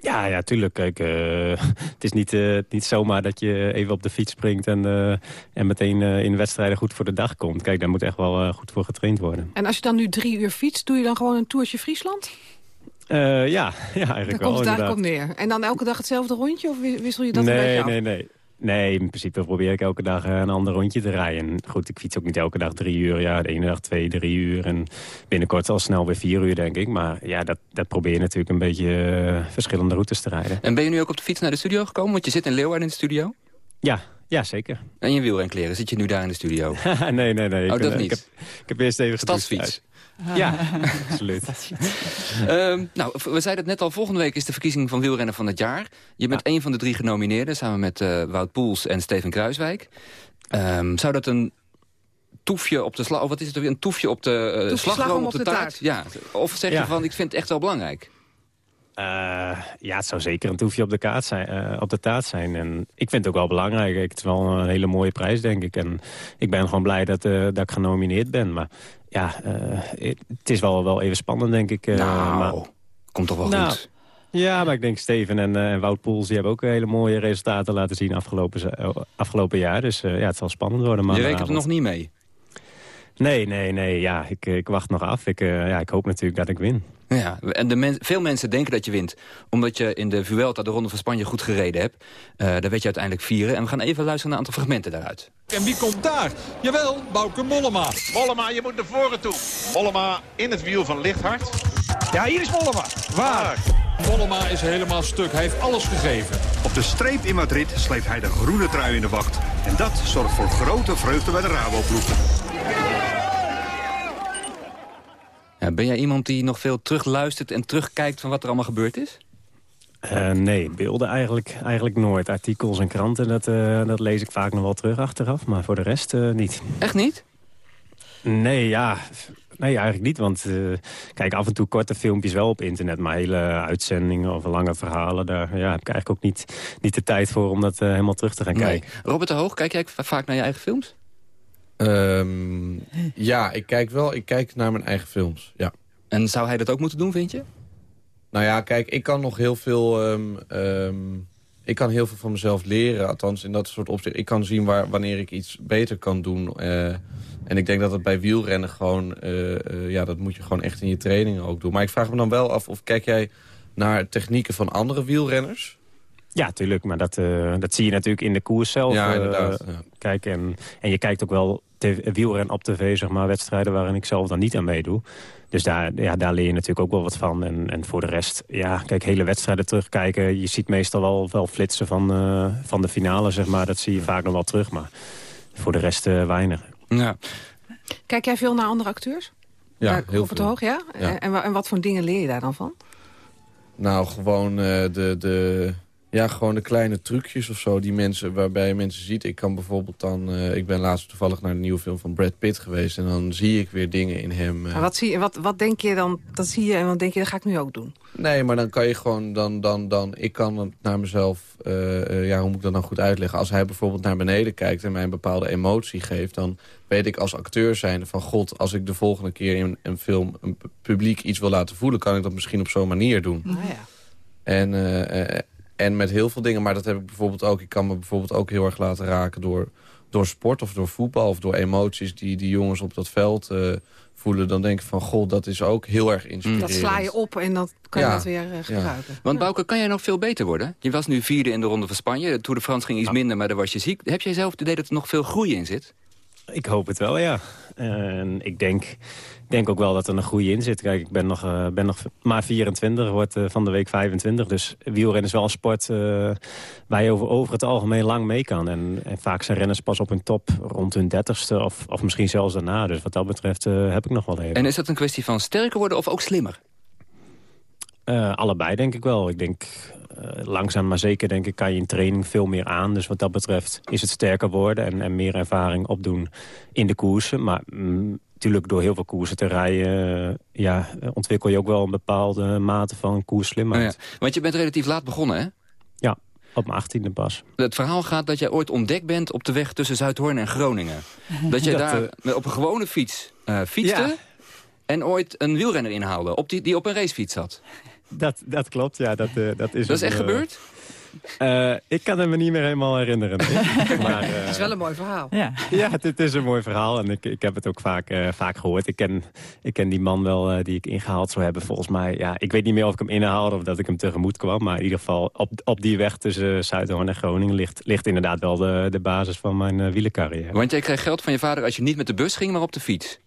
Ja, ja, tuurlijk. Kijk, eh, het is niet, eh, niet zomaar dat je even op de fiets springt... en, eh, en meteen in wedstrijden goed voor de dag komt. Kijk, daar moet echt wel goed voor getraind worden. En als je dan nu drie uur fietst, doe je dan gewoon een toertje Friesland? Ja, ja, Daar eigenlijk komt wel inderdaad. op neer. En dan elke dag hetzelfde rondje of wissel je dat een nee, beetje af? nee, nee. Nee, in principe probeer ik elke dag eh, een ander rondje te rijden. En goed, ik fiets ook niet elke dag drie uur. Ja, de ene dag twee, drie uur. En binnenkort al snel weer vier uur, denk ik. Maar ja, dat, dat probeer je natuurlijk een beetje eh, verschillende routes te rijden. En ben je nu ook op de fiets naar de studio gekomen? Want je zit in Leeuwarden in de studio. Ja, Ja, zeker. En je wielrenkleren, zit je nu daar in de studio? nee, nee, nee. Oh, ik, dat niet? Ik heb, ik heb eerst even Stadsfiets. Ja, absoluut. Ehm, nou, we zeiden het net al, volgende week is de verkiezing van wielrennen van het jaar. Je bent een van de drie genomineerden, samen met eh, Wout Poels en Steven Kruiswijk. Ehm, zou dat een toefje op de slag, of wat is het, een toefje op de eh, Toefje slagroom slagroom op de, taart? taart. Ja, of zeg je van, ik vind het echt wel belangrijk. Eh, ja, het zou zeker een toefje op de, kaart zijn, op de taart zijn. En ik vind het ook wel belangrijk. Het is wel een hele mooie prijs, denk ik. En ik ben gewoon blij dat, dat ik genomineerd ben. Maar ja, eh, het is wel, wel even spannend, denk ik. eh, Nou, maar, komt toch wel Nou, goed. Ja, maar ik denk Steven en, eh, en Wout Poels... die hebben ook hele mooie resultaten laten zien afgelopen, afgelopen jaar. Dus ja, het zal spannend worden. Je rekent er nog niet mee. Nee, nee, nee. Ja, ik, ik wacht nog af. Ik, ja, ik hoop natuurlijk dat ik win. Ja, en de men- veel mensen denken dat je wint. Omdat je in de Vuelta, de Ronde van Spanje, goed gereden hebt. Eh daar werd je uiteindelijk vieren. En we gaan even luisteren naar een aantal fragmenten daaruit. En wie komt daar? Jawel, Bouke Mollema. Mollema, je moet naar voren toe. Mollema in het wiel van Lichthart. Ja, hier is Mollema. Waar? Mollema is helemaal stuk. Hij heeft alles gegeven. Op de streep in Madrid sleept hij de groene trui in de wacht. En dat zorgt voor grote vreugde bij de Rabo-ploeg. Ja, ben jij iemand die nog veel terugluistert en terugkijkt van wat er allemaal gebeurd is? Eh, nee, beelden eigenlijk, eigenlijk nooit. Artikels en kranten, dat, eh, dat lees ik vaak nog wel terug achteraf. Maar voor de rest eh, niet. Echt niet? Nee, ja. Nee, eigenlijk niet. Want kijk, af en toe korte filmpjes wel op internet. Maar hele uitzendingen of lange verhalen... daar ja, heb ik eigenlijk ook niet, niet de tijd voor om dat helemaal terug te gaan Nee. kijken. Robert de Hoog, kijk jij va- vaak naar je eigen films? Ehm, ja, ik kijk wel. Ik kijk naar mijn eigen films, ja. En zou hij dat ook moeten doen, vind je? Nou ja, kijk, ik kan nog heel veel... ehm, ehm, ik kan heel veel van mezelf leren, althans in dat soort opzicht. Ik kan zien waar, wanneer ik iets beter kan doen. eh, en ik denk dat het bij wielrennen gewoon... eh, eh, ja, dat moet je gewoon echt in je trainingen ook doen. Maar ik vraag me dan wel af, of kijk jij naar technieken van andere wielrenners? Ja, tuurlijk. Maar dat, eh, dat zie je natuurlijk in de koers zelf. Ja, eh, inderdaad, ja. Kijk, en, en je kijkt ook wel tv wielren op tv, zeg maar, wedstrijden waarin ik zelf dan niet aan meedoe. Dus daar, ja, daar leer je natuurlijk ook wel wat van. En, en voor de rest, ja, kijk, hele wedstrijden terugkijken. Je ziet meestal wel, wel flitsen van, eh, van de finale, zeg maar. Dat zie je vaak nog wel terug, maar voor de rest eh, weinig. Ja. Kijk jij veel naar andere acteurs? Ja, heel op het veel. hoog, ja? Ja. En, en, wa- en wat voor dingen leer je daar dan van? Nou, gewoon eh, de, de, ja, gewoon de kleine trucjes of zo die mensen, waarbij je mensen ziet. Ik kan bijvoorbeeld dan, eh, ik ben laatst toevallig naar de nieuwe film van Brad Pitt geweest en dan zie ik weer dingen in hem. eh. Maar wat, zie je, wat, wat denk je dan, dat zie je en wat denk je, dat ga ik nu ook doen? Nee, maar dan kan je gewoon, dan, dan, dan, ik kan het naar mezelf, eh, ja, hoe moet ik dat nou goed uitleggen? Als hij bijvoorbeeld naar beneden kijkt en mij een bepaalde emotie geeft, dan weet ik als acteur zijnde van god, als ik de volgende keer in een film een pu- publiek iets wil laten voelen, kan ik dat misschien op zo'n manier doen. Nou ja. En, en met heel veel dingen, maar dat heb ik bijvoorbeeld ook, ik kan me bijvoorbeeld ook heel erg laten raken door, door sport of door voetbal of door emoties die die jongens op dat veld eh, voelen. Dan denk ik van god, dat is ook heel erg inspirerend. Dat sla je op en dan kan je dat weer eh, gebruiken. Want Bouke, kan jij nog veel beter worden? Je was nu vierde in de Ronde van Spanje. De Tour de France ging iets minder, maar daar was je ziek. Heb jij zelf het idee dat er nog veel groei in zit? Ik hoop het wel, ja. En ik denk, denk ook wel dat er een groei in zit. Kijk, ik ben nog, eh, ben nog maar 24, wordt eh, van de week 25. Dus wielrennen is wel een sport eh, waar je over, over het algemeen lang mee kan. En, en vaak zijn renners pas op hun top rond hun dertigste of, of misschien zelfs daarna. Dus wat dat betreft heb ik nog wel even. En is dat een kwestie van sterker worden of ook slimmer? Allebei denk ik wel. Ik denk langzaam maar zeker denk ik kan je in training veel meer aan. Dus wat dat betreft is het sterker worden en, en meer ervaring opdoen in de koersen. Maar mm, natuurlijk door heel veel koersen te rijden... eh, ja, ontwikkel je ook wel een bepaalde mate van koersslimheid. Nou ja, want je bent relatief laat begonnen, hè? Ja, op mijn achttiende pas. Het verhaal gaat dat jij ooit ontdekt bent op de weg tussen Zuidhoorn en Groningen. Dat jij Dat, daar eh, met- op een gewone fiets eh, fietste... Ja. en ooit een wielrenner inhaalde op die, die op een racefiets zat. Dat, dat klopt, ja. Dat, eh, dat is, Dat is een, echt eh, gebeurd? eh, ik kan het me niet meer helemaal herinneren. maar, eh, Het is wel een mooi verhaal. Ja. Ja, het, het is een mooi verhaal en ik, ik heb het ook vaak, eh, vaak gehoord. Ik ken, ik ken die man wel die ik ingehaald zou hebben. Volgens mij, ja, ik weet niet meer of ik hem inhaalde of dat ik hem tegemoet kwam. Maar in ieder geval, op, op die weg tussen Zuidhoorn en Groningen ligt, ligt inderdaad wel de, de basis van mijn uh, wielercarrière. Want jij kreeg geld van je vader als je niet met de bus ging, maar op de fiets.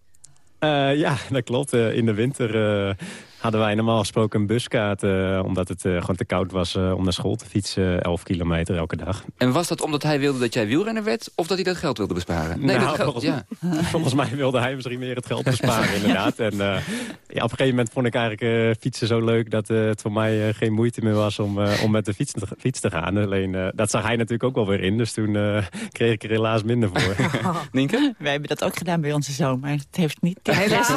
Eh, ja, dat klopt. Eh, in de winter eh, hadden wij normaal gesproken een buskaart... eh, omdat het eh, gewoon te koud was eh, om naar school te fietsen. 11 kilometer elke dag. En was dat omdat hij wilde dat jij wielrenner werd... of dat hij dat geld wilde besparen? Nee, Nou, dat geld, volgens, ja. volgens mij wilde hij misschien meer het geld besparen, inderdaad. En eh, ja, op een gegeven moment vond ik eigenlijk eh, fietsen zo leuk... dat eh, het voor mij eh, geen moeite meer was om, eh, om met de fiets te, fiets te gaan. Alleen, dat zag hij natuurlijk ook wel weer in. Dus toen eh, kreeg ik er helaas minder voor. Nienke? Wij hebben dat ook gedaan bij onze zoon, maar het heeft niet Helaas.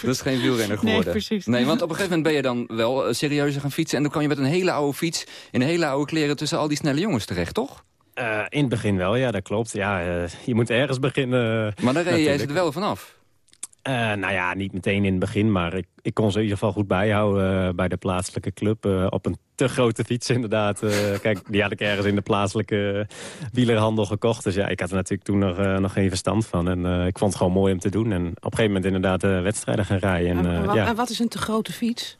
Dat is geen wielrenner geworden. Nee, precies. Nee, want op een gegeven moment ben je dan wel eh, serieuzer gaan fietsen... en dan kwam je met een hele oude fiets in hele oude kleren... tussen al die snelle jongens terecht, toch? Eh, in het begin wel, ja, dat klopt. Ja, eh, je moet ergens beginnen. Maar daar reed ze er wel vanaf. Eh, nou ja, niet meteen in het begin, maar ik, ik kon ze in ieder geval goed bijhouden eh, bij de plaatselijke club. eh, op een te grote fiets inderdaad. Kijk, die had ik ergens in de plaatselijke wielerhandel gekocht. Dus ja, ik had er natuurlijk toen nog, nog geen verstand van. En ik vond het gewoon mooi om te doen. En op een gegeven moment inderdaad wedstrijden gaan rijden. En, En, wat, ja. en wat is een te grote fiets?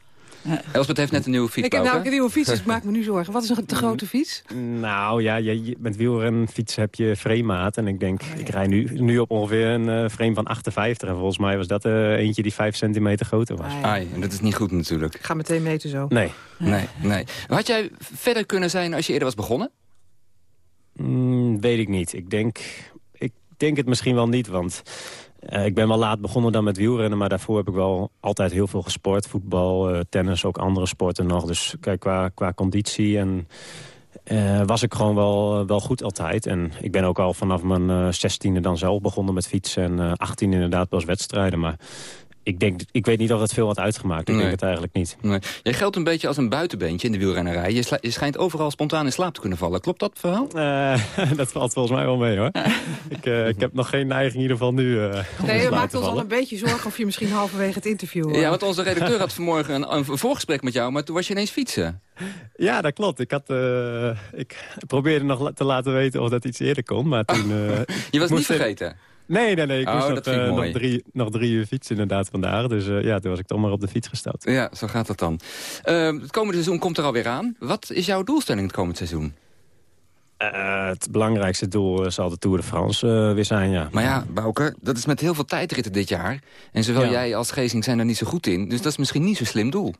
Elspeth heeft net een nieuwe fiets, Ik heb nou Bouke. een nieuwe fiets, dus ik maak me nu zorgen. Wat is een te grote fiets? Nou ja, je, met wielrenfiets heb je framemaat. En ik denk, ik rij nu, nu op ongeveer een eh, frame van 58. En volgens mij was dat eh, eentje die 5 centimeter groter was. Ai, en dat is niet goed natuurlijk. Ik ga meteen meten zo. Nee. Nee, nee. Had jij verder kunnen zijn als je eerder was begonnen? Mm, weet ik niet. Ik denk, ik denk het misschien wel niet, want ik ben wel laat begonnen dan met wielrennen... maar daarvoor heb ik wel altijd heel veel gesport. Voetbal, eh, tennis, ook andere sporten nog. Dus kijk, qua, qua conditie en... eh, was ik gewoon wel, wel goed altijd. En ik ben ook al vanaf mijn eh, zestiende dan zelf begonnen met fietsen. En eh 18 inderdaad pas wedstrijden. Maar ik, denk, ik weet niet of dat veel had uitgemaakt. Ik Nee. denk het eigenlijk niet. Nee. Jij geldt een beetje als een buitenbeentje in de wielrennerij. Je, je schijnt overal spontaan in slaap te kunnen vallen. Klopt dat verhaal? Eh, dat valt volgens mij wel mee hoor. ik, eh, ik heb nog geen neiging in ieder geval nu eh om in Nee, te maakt ons al een beetje zorgen of je misschien halverwege het interview... Ja, want onze redacteur had vanmorgen een, een voorgesprek met jou... maar toen was je ineens fietsen. Ja, dat klopt. Ik, had, eh, ik probeerde nog te laten weten of dat iets eerder kon, maar toen... eh, Je was niet vergeten? Nee, nee, nee. Ik Oh, moest dat nog, eh, mooi. nog, drie, nog drie uur fietsen inderdaad vandaag. Dus eh, ja, toen was ik toch maar op de fiets gestapt. Ja, zo gaat dat dan. Eh, het komende seizoen komt er alweer aan. Wat is jouw doelstelling het komend seizoen? Eh, het belangrijkste doel zal de Tour de France weer zijn, ja. Maar ja, Bouke, dat is met heel veel tijdritten dit jaar. En zowel Ja. jij als Geesing zijn er niet zo goed in. Dus dat is misschien niet zo'n slim doel.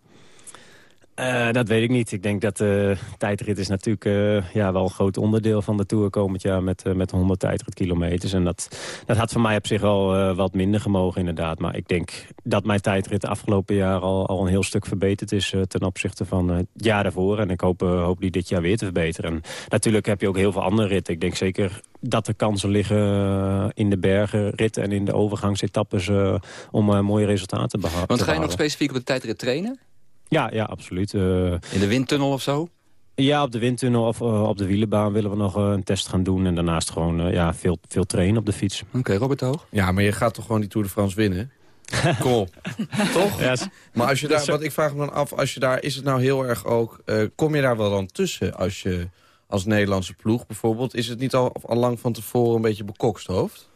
Eh, dat weet ik niet. Ik denk dat de tijdrit is natuurlijk eh, ja, wel een groot onderdeel van de Tour komend jaar met, eh, met 100 tijdritkilometers. En dat, dat had voor mij op zich eh, wat minder gemogen inderdaad. Maar ik denk dat mijn tijdrit de afgelopen jaar al, al een heel stuk verbeterd is ten opzichte van het jaar daarvoor. En ik hoop, hoop die dit jaar weer te verbeteren. En natuurlijk heb je ook heel veel andere ritten. Ik denk zeker dat er kansen liggen in de bergen, ritten en in de overgangsetappes om mooie resultaten te beha- Want ga je nog behalen. specifiek op de tijdrit trainen? Ja, ja, absoluut. Eh, In de windtunnel of zo? ja, op de windtunnel of eh, op de wielenbaan willen we nog eh, een test gaan doen. En daarnaast gewoon ja, veel, veel trainen op de fiets. Oké, Robert Hoog? Ja, maar je gaat toch gewoon die Tour de France winnen? Kom op. Toch? Ja, s- Maar als je daar, wat ik vraag me dan af, als je daar, is het nou heel erg ook, eh, kom je daar wel dan tussen als je als Nederlandse ploeg bijvoorbeeld, is het niet al, al lang van tevoren een beetje bekokst hoofd?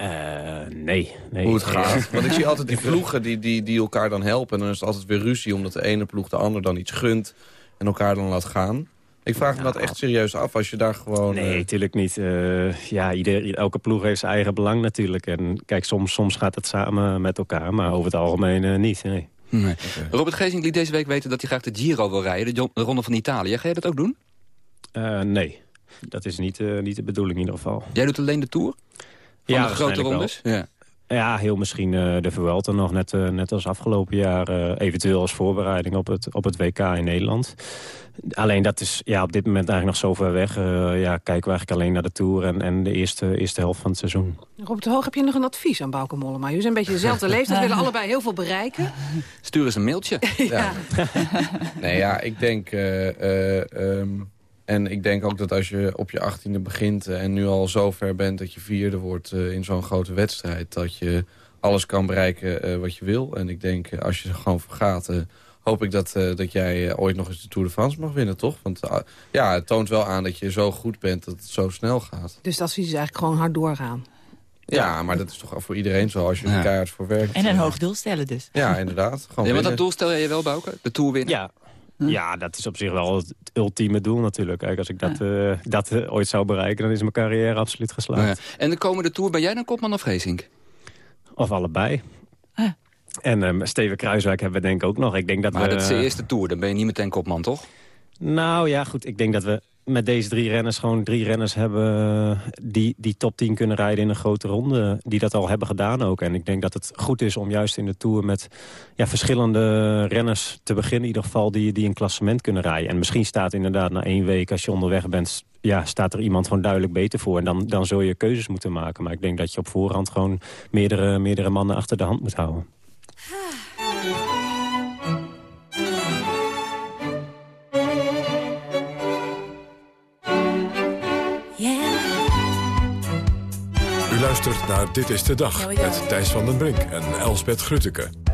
Eh, nee, nee. Hoe het gaat. Want ik zie altijd die ploegen die, die, die elkaar dan helpen. En dan is het altijd weer ruzie omdat de ene ploeg de ander dan iets gunt en elkaar dan laat gaan. Ik vraag me dat echt serieus af als je daar gewoon... Nee, eh, natuurlijk niet. Eh, ja, ieder, elke ploeg heeft zijn eigen belang natuurlijk. En kijk, soms, soms gaat het samen met elkaar, maar over het algemeen eh, niet. Nee. Nee. Robert Geesing liet deze week weten dat hij graag de Giro wil rijden. De, Ronde van Italië. Ga je dat ook doen? Eh, nee, dat is niet, eh, niet de bedoeling in ieder geval. Jij doet alleen de Tour? Van Ja, de grote rondes? Ja. Ja, heel misschien eh, de Vuelta nog, net, eh, net als afgelopen jaar. eh, eventueel als voorbereiding op het, op het WK in Nederland. Alleen dat is ja, op dit moment eigenlijk nog zo ver weg. Eh, ja, kijken we eigenlijk alleen naar de Tour en, en de eerste, eerste helft van het seizoen. Robert de Hoog, heb je nog een advies aan Bauke Mollema? Jullie zijn een beetje dezelfde leeftijd, willen allebei heel veel bereiken. Stuur eens een mailtje. ja. Nee, ja, ik denk... eh, eh, ehm, en ik denk ook dat als je op je achttiende begint... en nu al zo ver bent dat je vierde wordt eh, in zo'n grote wedstrijd... dat je alles kan bereiken eh, wat je wil. En ik denk, eh, als je er gewoon voor gaat... hoop ik dat, eh, dat jij ooit nog eens de Tour de France mag winnen, toch? Want ja, het toont wel aan dat je zo goed bent dat het zo snel gaat. Dus dat advies is eigenlijk gewoon hard doorgaan. Ja, maar dat is toch voor iedereen zo als je er keihard voor werkt. En een hoog doel stellen dus. Ja, inderdaad. Gewoon Ja, maar dat doel stel jij wel, Bouke? De Tour winnen? Ja. Ja, dat is op zich wel het ultieme doel natuurlijk. Kijk, als ik dat, eh, dat eh, ooit zou bereiken, dan is mijn carrière absoluut Nou geslaagd. ja. En de komende Tour, ben jij dan kopman of Geesink? Of allebei. En um, Steven Kruiswijk hebben we denk ik ook nog. Ik denk dat maar we, dat is de eerste Tour, dan ben je niet meteen kopman, toch? Nou ja, goed. Ik denk dat we met deze drie renners gewoon drie renners hebben... die, die top 10 kunnen rijden in een grote ronde. Die dat al hebben gedaan ook. En ik denk dat het goed is om juist in de Tour met ja, verschillende renners te beginnen. In ieder geval die, die een klassement kunnen rijden. En misschien staat inderdaad na één week als je onderweg bent... Ja, staat er iemand gewoon duidelijk beter voor. En dan, dan zul je keuzes moeten maken. Maar ik denk dat je op voorhand gewoon meerdere, meerdere mannen achter de hand moet houden. U naar Dit is de Dag met Thijs van den Brink en Elsbeth Grutteke.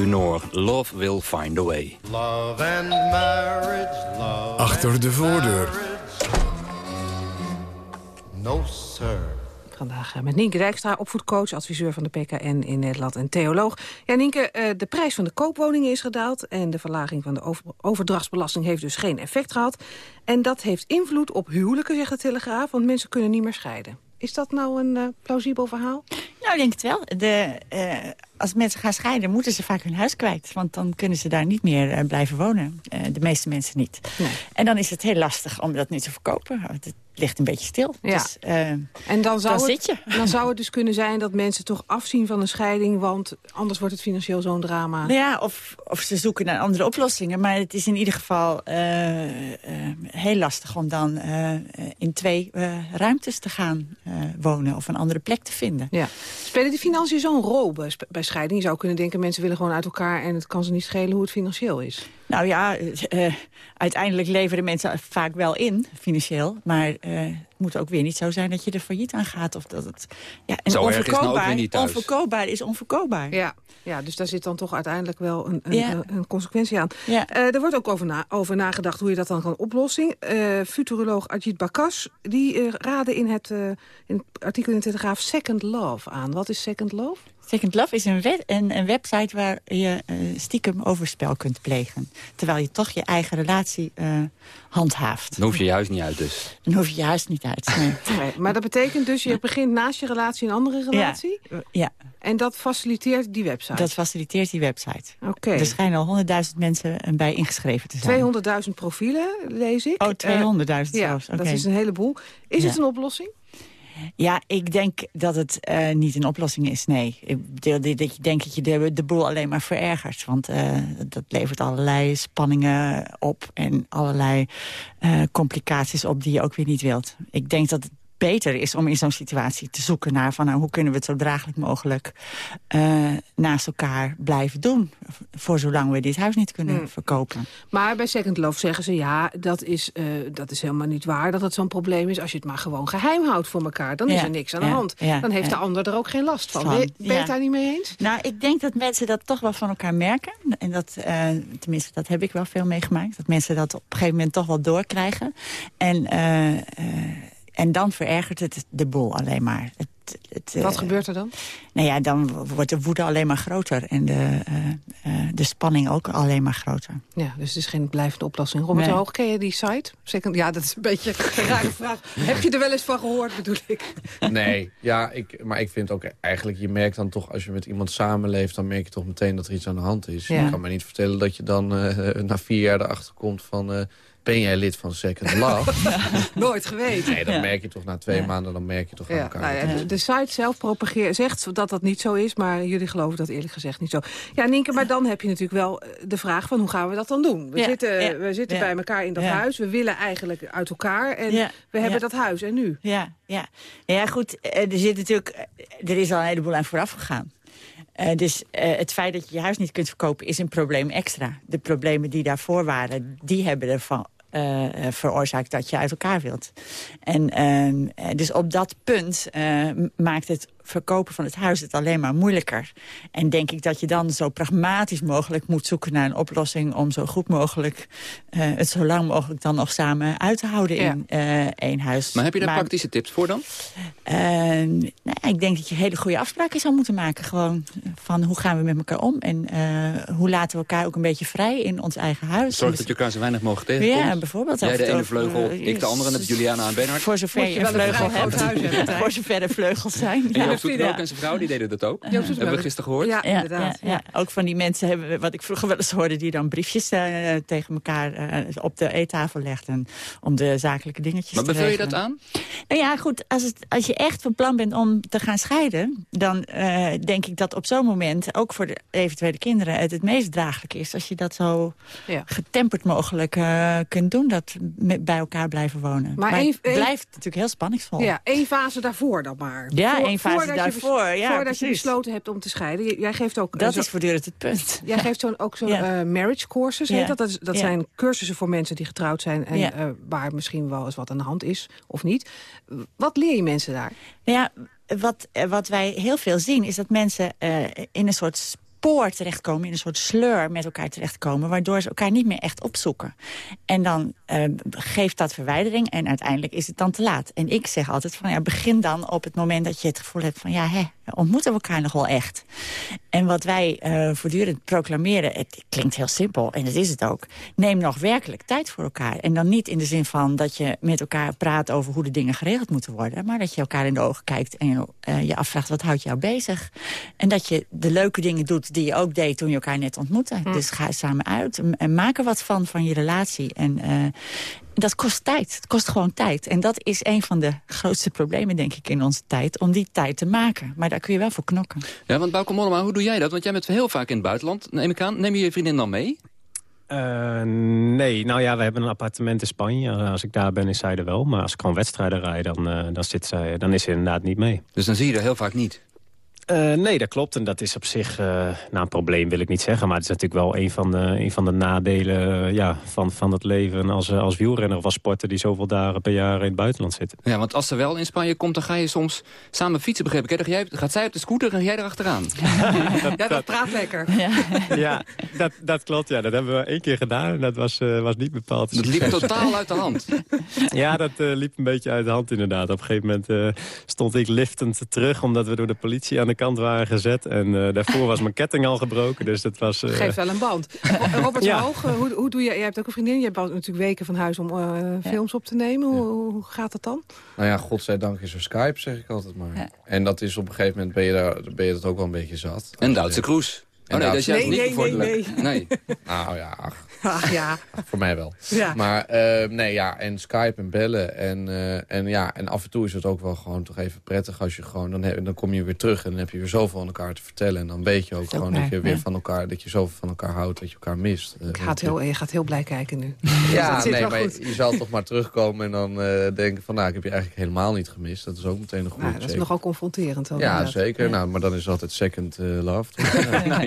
Du Nord, Love Will Find a Way. Love and marriage, love Achter de voordeur. No, sir. Vandaag eh, met Nienke Dijkstra, opvoedcoach, adviseur van de PKN in Nederland en theoloog. Ja, Nienke, eh, de prijs van de koopwoningen is gedaald... en de verlaging van de over- overdrachtsbelasting heeft dus geen effect gehad. En dat heeft invloed op huwelijken, zegt de Telegraaf... want mensen kunnen niet meer scheiden. Is dat nou een eh, plausibel verhaal? Nou, ik denk het wel. De, eh, als mensen gaan scheiden, moeten ze vaak hun huis kwijt. Want dan kunnen ze daar niet meer eh, blijven wonen. De meeste mensen niet. En dan is het heel lastig om dat nu te verkopen. Het ligt een beetje stil. Ja. Dus, eh, En dan zou, dan het, zit je. dan zou het dus kunnen zijn dat mensen toch afzien van een scheiding... want anders wordt het financieel zo'n drama. Nou ja, of, of ze zoeken naar andere oplossingen. Maar het is in ieder geval eh, eh, heel lastig om dan in twee ruimtes te gaan wonen. Of een andere plek te vinden. Ja. Spelen de financiën zo'n rol bij, bij scheiding? Je zou kunnen denken, mensen willen gewoon uit elkaar... en het kan ze niet schelen hoe het financieel is. Nou ja, eh, uiteindelijk leveren mensen vaak wel in, financieel. Maar eh, moet ook weer niet zo zijn dat je er failliet aan gaat. Of dat het, ja, en Zo is nou ook onverkoopbaar, weer niet thuis. onverkoopbaar is onverkoopbaar. Ja. ja, dus daar zit dan toch uiteindelijk wel een, een, Ja. een, een consequentie aan. Ja. Eh, er wordt ook over, na, over nagedacht hoe je dat dan kan oplossen. Eh, futuroloog Ajit Bakas die eh, raadde in het, eh, in het artikel in de Telegraaf Second Love aan. Wat is Second Love? Second Love is een, web, een, een website waar je eh, stiekem overspel kunt plegen. Terwijl je toch je eigen relatie eh, handhaaft. Dan hoef je je huis niet uit dus. Dan hoef je je huis niet uit. Nee. Nee, maar dat betekent dus, je begint naast je relatie een andere relatie? Ja, En dat faciliteert die website? dat faciliteert die website. Oké. Er schijnen al honderdduizend mensen bij ingeschreven te zijn. 200.000 profielen, lees ik. Oh, 200.000 Eh, ja, dat is een heleboel. Is Ja. het een oplossing? Ja, ik denk dat het eh, niet een oplossing is, nee. Ik dit- dat je de, de boel alleen maar verergert. Want eh, dat levert allerlei spanningen op... en allerlei eh, complicaties op die je ook weer niet wilt. Ik denk dat beter is om in zo'n situatie te zoeken naar... van nou, hoe kunnen we het zo draaglijk mogelijk eh, naast elkaar blijven doen... voor zolang we dit huis niet kunnen Hmm. verkopen. Maar bij Second Love zeggen ze, ja, dat is, eh, dat is helemaal niet waar dat het zo'n probleem is. Als je het maar gewoon geheim houdt voor elkaar, dan is er niks aan de hand. ja, dan heeft de ander er ook geen last van. Van, Ben je, het daar niet mee eens? Nou, ik denk dat mensen dat toch wel van elkaar merken. En dat, eh, tenminste, dat heb ik wel veel meegemaakt. Dat mensen dat op een gegeven moment toch wel doorkrijgen. En, en dan verergert het de boel alleen maar. Het, het, eh, Wat gebeurt er dan? Nou ja, dan wordt de woede alleen maar groter. En de, eh, eh, de spanning ook alleen maar groter. Ja, dus het is geen blijvende oplossing. Robert Nee. Hoog, ken je die site? Second, ja, dat is een beetje een rare vraag. Heb je er wel eens van gehoord, bedoel ik? Nee, ja, ik, maar ik vind ook eigenlijk, je merkt dan toch... als je met iemand samenleeft, dan merk je toch meteen dat er iets aan de hand is. Ja. Je kan mij niet vertellen dat je dan eh, na vier jaar erachter komt van... ben jij lid van Second Love? Nooit geweten. Nee, dat Ja. merk je toch na twee maanden, dan merk je toch aan Ja, elkaar. nou de, site zelf propageert, zegt dat dat niet zo is, maar jullie geloven dat eerlijk gezegd niet zo. Ja, Nienke, maar dan heb je natuurlijk wel eh, de vraag van hoe gaan we dat dan doen? We Ja, zitten, ja, we zitten ja. bij elkaar in dat Ja. huis, we willen eigenlijk uit elkaar en Ja, we hebben ja. dat huis. En nu? Ja, ja. ja goed, eh, er zit natuurlijk, eh, er is al een heleboel aan vooraf gegaan. Eh, dus eh, het feit dat je je huis niet kunt verkopen is een probleem extra. De problemen die daarvoor waren, die hebben ervan eh, veroorzaakt dat je uit elkaar wilt. En ehm, eh, dus op dat punt maakt het verkopen van het huis het alleen maar moeilijker. En denk ik dat je dan zo pragmatisch mogelijk moet zoeken naar een oplossing... om zo goed mogelijk eh, het zo lang mogelijk dan nog samen uit te houden Ja. in eh, één huis. Maar heb je daar praktische tips voor dan? Eh, nou, ik denk dat je hele goede afspraken zou moeten maken. Gewoon van hoe gaan we met elkaar om en eh, hoe laten we elkaar ook een beetje vrij in ons eigen huis. Zorg dat je elkaar zo weinig mogelijk tegenkomt. Ja, bijvoorbeeld. Jij de en ene vleugel, ik de andere, als Juliana en Bernhard. Voor zover je een vleugel hebt. Voor zover er vleugels zijn. En Ja. Joop Zoetemelk Ja. en zijn vrouw, die deden dat ook. Joop Zoetemelk. Hebben we gisteren gehoord. Ja, ja, ja, ja. Ook van die mensen hebben, wat ik vroeger wel eens hoorde... die dan briefjes eh, tegen elkaar eh, op de eettafel legden... om de zakelijke dingetjes Maar te beveel je dat aan? Nou ja, goed, als, het, als je echt van plan bent om te gaan scheiden... dan eh, denk ik dat op zo'n moment, ook voor de eventuele kinderen... het het meest draaglijk is als je dat zo Ja. getemperd mogelijk eh, kunt doen... dat met, bij elkaar blijven wonen. Maar Maar, het blijft natuurlijk heel spanningsvol. Ja, één fase daarvoor dan maar. Ja, één fase je daarvoor, ja, Voordat je besloten hebt om te scheiden. Jij geeft ook... eh, Dat zo- is voortdurend het punt. Jij geeft zo'n, ook zo'n Ja. eh, marriage courses, heet dat? Dat, is- dat zijn cursussen voor mensen die getrouwd zijn... en eh, waar misschien wel eens wat aan de hand is, of niet. Wat leer je mensen daar? Nou ja, wat, eh, wat wij heel veel zien is dat mensen eh, in een soort spoor terechtkomen... in een soort sleur met elkaar terechtkomen... waardoor ze elkaar niet meer echt opzoeken. En dan eh, geeft dat verwijdering en uiteindelijk is het dan te laat. En ik zeg altijd van ja, begin dan op het moment dat je het gevoel hebt van... ja, hè, ontmoeten we elkaar nog wel echt. En wat wij eh, voortdurend proclameren, het klinkt heel simpel en dat is het ook. Neem nog werkelijk tijd voor elkaar. En dan niet in de zin van dat je met elkaar praat over hoe de dingen geregeld moeten worden. Maar dat je elkaar in de ogen kijkt en je, eh, je afvraagt wat houdt jou bezig. En dat je de leuke dingen doet die je ook deed toen je elkaar net ontmoette. Dus ga samen uit en- en maak er wat van van je relatie. En dat kost tijd. Het kost gewoon tijd. En dat is een van de grootste problemen, denk ik, in onze tijd. Om die tijd te maken. Maar daar kun je wel voor knokken. Ja, want Bauke Mollema, hoe doe jij dat? Want jij bent heel vaak in het buitenland, neem ik aan. Neem je je vriendin dan mee? Eh, nee, nou ja, we hebben een appartement in Spanje. Als ik daar ben, is zij er wel. Maar als ik gewoon wedstrijden rijd, dan, eh, dan, zit zij, dan is ze inderdaad niet mee. Dus dan zie je er heel vaak niet? Eh, nee, dat klopt. En dat is op zich, eh nou een probleem wil ik niet zeggen. Maar het is natuurlijk wel een van de, een van de nadelen eh, ja, van, van het leven als, als wielrenner of als sporter die zoveel dagen per jaar in het buitenland zitten. Ja, want als ze wel in Spanje komt, dan ga je soms samen fietsen, begreep ik. Hè? Dan ga jij- gaat zij op de scooter en jij erachteraan. Ja, dat praat lekker. ja, dat, dat klopt. Ja, dat hebben we één keer gedaan en dat was, eh, was niet bepaald. Dat liep totaal uit de hand. Ja, dat eh, liep een beetje uit de hand inderdaad. Op een gegeven moment eh, stond ik liftend terug... omdat we door de politie aan de kant waren gezet. En eh, daarvoor was mijn ketting al gebroken. Dus dat was... eh, Geeft wel een band. Ro- Robert Ja. Hoog, eh, hoe, hoe doe je... Jij hebt ook een vriendin, je hebt al natuurlijk weken van huis om eh, films op te nemen. Hoe, hoe gaat dat dan? Nou ja, godzijdank is er Skype, zeg ik altijd maar. En dat is op een gegeven moment ben je, daar, ben je dat ook wel een beetje zat. En Duitse cruise. Oh nee, dat is juist Nee, niet nee, bevorderlijk. nee, nee. Nou ja, ach, Ach ja. voor mij wel. Ja. Maar eh, nee, ja, en Skype en bellen. En, eh, en, ja, en af en toe is het ook wel gewoon toch even prettig als je gewoon... Dan, heb, dan kom je weer terug en dan heb je weer zoveel aan elkaar te vertellen. En dan weet je ook ook gewoon dat je weer ja. van elkaar... dat je zoveel van elkaar houdt, dat je elkaar mist. Ik gaat heel, je gaat heel blij kijken nu. Ja, dat zit nee, maar goed. je zal toch maar terugkomen en dan eh, denken van... nou, ik heb je eigenlijk helemaal niet gemist. Dat is ook meteen een goede Nou, dat is nogal confronterend. ook, Ja, inderdaad. zeker. Nou, maar dan is het altijd second eh, love. toch? Ja.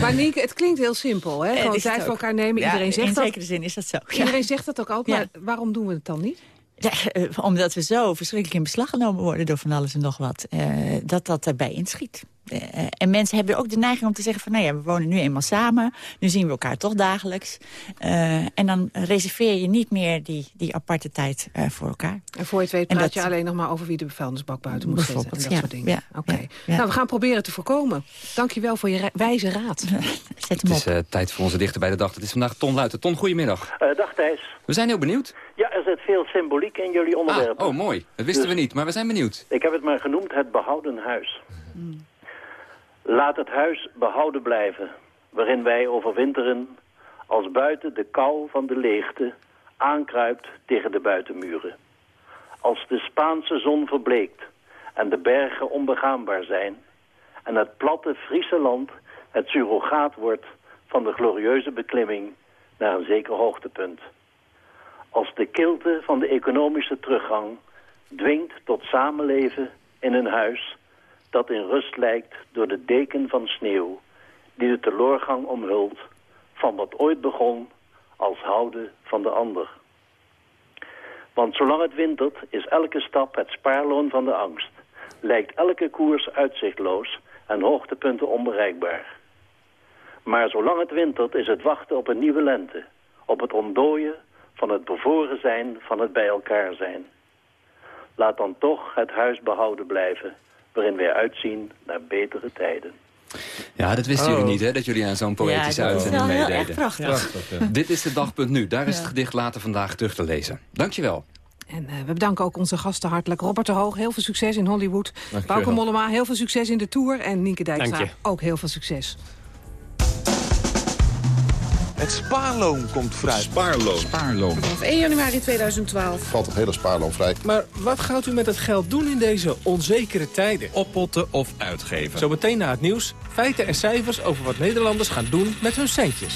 Maar Nienke, het klinkt heel simpel. Hè? Gewoon tijd voor elkaar nemen. Ja, Iedereen zegt in dat. zekere zin is dat zo. Iedereen zegt dat ook altijd. Ja. Maar waarom doen we het dan niet? Ja, eh, omdat we zo verschrikkelijk in beslag genomen worden door van alles en nog wat. eh, dat dat erbij inschiet. Eh, en mensen hebben ook de neiging om te zeggen van... nou ja, we wonen nu eenmaal samen. Nu zien we elkaar toch dagelijks. Eh, en dan reserveer je niet meer die, die aparte tijd eh, voor elkaar. En voor je het weet praat dat- je alleen nog maar over wie de vuilnisbak buiten moet zetten. En dat ja, soort dingen. ja, Oké. ja, ja. Nou, we gaan proberen te voorkomen. Dank je wel voor je ra- wijze raad. Zet Het is tijd voor onze dichter bij de dag. Het is vandaag Ton Luiten. Ton, goedemiddag. Eh, dag Thijs. We zijn heel benieuwd. Ja, er zit veel symboliek in jullie onderwerp. Ah, oh, mooi. Dat wisten Dus- we niet, maar we zijn benieuwd. Ik heb het maar genoemd het behouden huis. Laat het huis behouden blijven, waarin wij overwinteren... als buiten de kou van de leegte aankruipt tegen de buitenmuren. Als de Spaanse zon verbleekt en de bergen onbegaanbaar zijn... en het platte Friese land het surrogaat wordt van de glorieuze beklimming naar een zeker hoogtepunt. Als de kilte van de economische teruggang dwingt tot samenleven in een huis dat in rust lijkt door de deken van sneeuw die de teloorgang omhult van wat ooit begon als houden van de ander. Want zolang het wintert is elke stap het spaarloon van de angst. Lijkt elke koers uitzichtloos en hoogtepunten onbereikbaar. Maar zolang het wintert is het wachten op een nieuwe lente. Op het ontdooien van het bevoren zijn van het bij elkaar zijn. Laat dan toch het huis behouden blijven, waarin wij uitzien naar betere tijden. Ja, dat wisten Oh. jullie niet, hè? Dat jullie aan zo'n poëtische Ja, dat is uitzending heel meededen. erg prachtig. Prachtig, ja. Dit is de dag.nu. nu. Daar is Ja. het gedicht later vandaag terug te lezen. Dankjewel. En eh, we bedanken ook onze gasten hartelijk. Robert de Hoog, heel veel succes in Hollywood. Dankjewel. Bauke Mollema, heel veel succes in de Tour. En Nienke Dijkstra, ook heel veel succes. Het spaarloon komt vrij. Spaarloon. Spaarloon. Vanaf 1 januari 2012. Valt het hele spaarloon vrij. Maar wat gaat u met het geld doen in deze onzekere tijden? Oppotten of uitgeven? Zometeen na het nieuws, feiten en cijfers over wat Nederlanders gaan doen met hun centjes.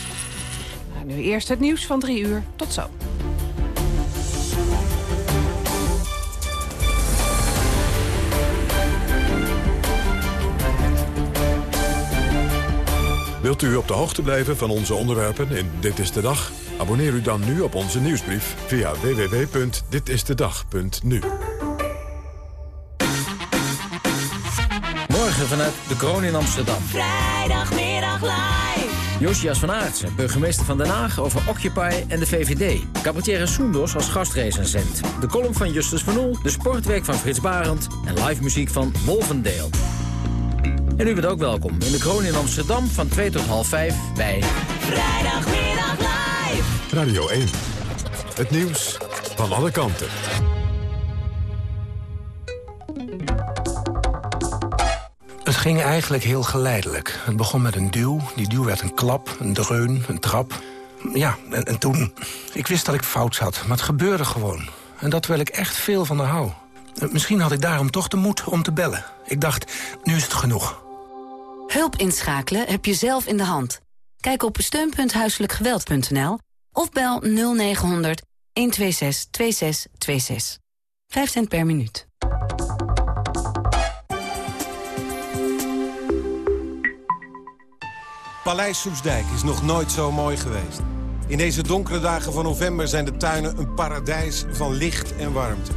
Nou, nu eerst het nieuws van drie uur. Tot zo. Wilt u op de hoogte blijven van onze onderwerpen in Dit is de Dag? Abonneer u dan nu op onze nieuwsbrief via www.ditistedag.nu. Morgen vanuit de Kroon in Amsterdam. Vrijdagmiddag live. Josias van Aartsen, burgemeester van Den Haag over Occupy en de VVD. Cabaretier Soendos als gastrecensent. De column van Justus van Oel, de sportweek van Frits Barend... en live muziek van Wolvendeel. En u bent ook welkom in de Kroon in Amsterdam van 2 tot half 5 bij... Vrijdagmiddag live. Radio 1. Het nieuws van alle kanten. Het ging eigenlijk heel geleidelijk. Het begon met een duw. Die duw werd een klap, een dreun, een trap. Ja, en, en toen... Ik wist dat ik fout zat, maar het gebeurde gewoon. En dat terwijl ik echt veel van haar hou. Eh, Misschien had ik daarom toch de moed om te bellen. Ik dacht, nu is het genoeg. Hulp inschakelen heb je zelf in de hand. Kijk op steun.huiselijkgeweld.nl of bel 0900 126 2626. 5 cent per minuut. Paleis Soesdijk is nog nooit zo mooi geweest. In deze donkere dagen van november zijn de tuinen een paradijs van licht en warmte.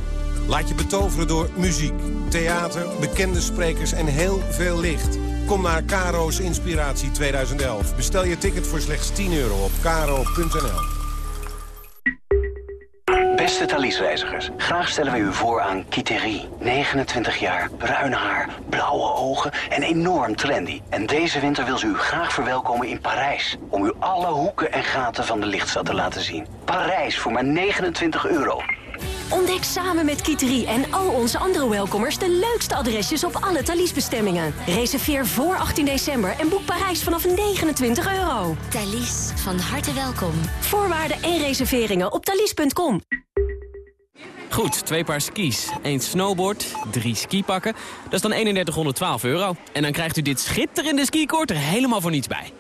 Laat je betoveren door muziek, theater, bekende sprekers en heel veel licht. Kom naar Caro's Inspiratie 2011. Bestel je ticket voor slechts 10 euro op caro.nl. Beste Thalys-reizigers, graag stellen we u voor aan Kiteri. 29 jaar, bruin haar, blauwe ogen en enorm trendy. En deze winter wil ze u graag verwelkomen in Parijs. Om u alle hoeken en gaten van de lichtstad te laten zien. Parijs voor maar 29 euro. Ontdek samen met Kiteri en al onze andere welkomers... de leukste adresjes op alle Thalys-bestemmingen. Reserveer voor 18 december en boek Parijs vanaf 29 euro. Thalys, van harte welkom. Voorwaarden en reserveringen op thalys.com. Goed, twee paar skis, één snowboard, drie skipakken. Dat is dan 3112 euro. En dan krijgt u dit schitterende skikoord er helemaal voor niets bij.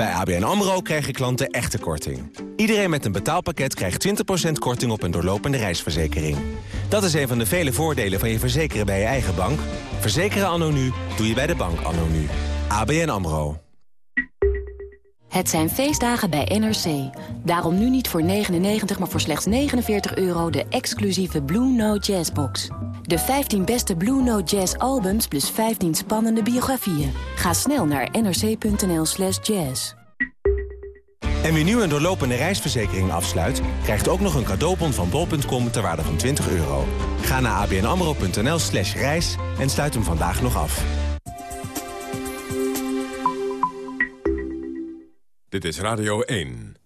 Bij ABN AMRO krijgen klanten echte korting. Iedereen met een betaalpakket krijgt 20% korting op een doorlopende reisverzekering. Dat is een van de vele voordelen van je verzekeren bij je eigen bank. Verzekeren anno nu doe je bij de bank anno nu. ABN AMRO. Het zijn feestdagen bij NRC. Daarom nu niet voor 99, maar voor slechts 49 euro de exclusieve Blue Note Jazz box. De 15 beste Blue Note Jazz albums plus 15 spannende biografieën. Ga snel naar nrc.nl slash jazz. En wie nu een doorlopende reisverzekering afsluit... krijgt ook nog een cadeaubon van bol.com ter waarde van 20 euro. Ga naar abnamro.nl slash reis en sluit hem vandaag nog af. Dit is Radio 1.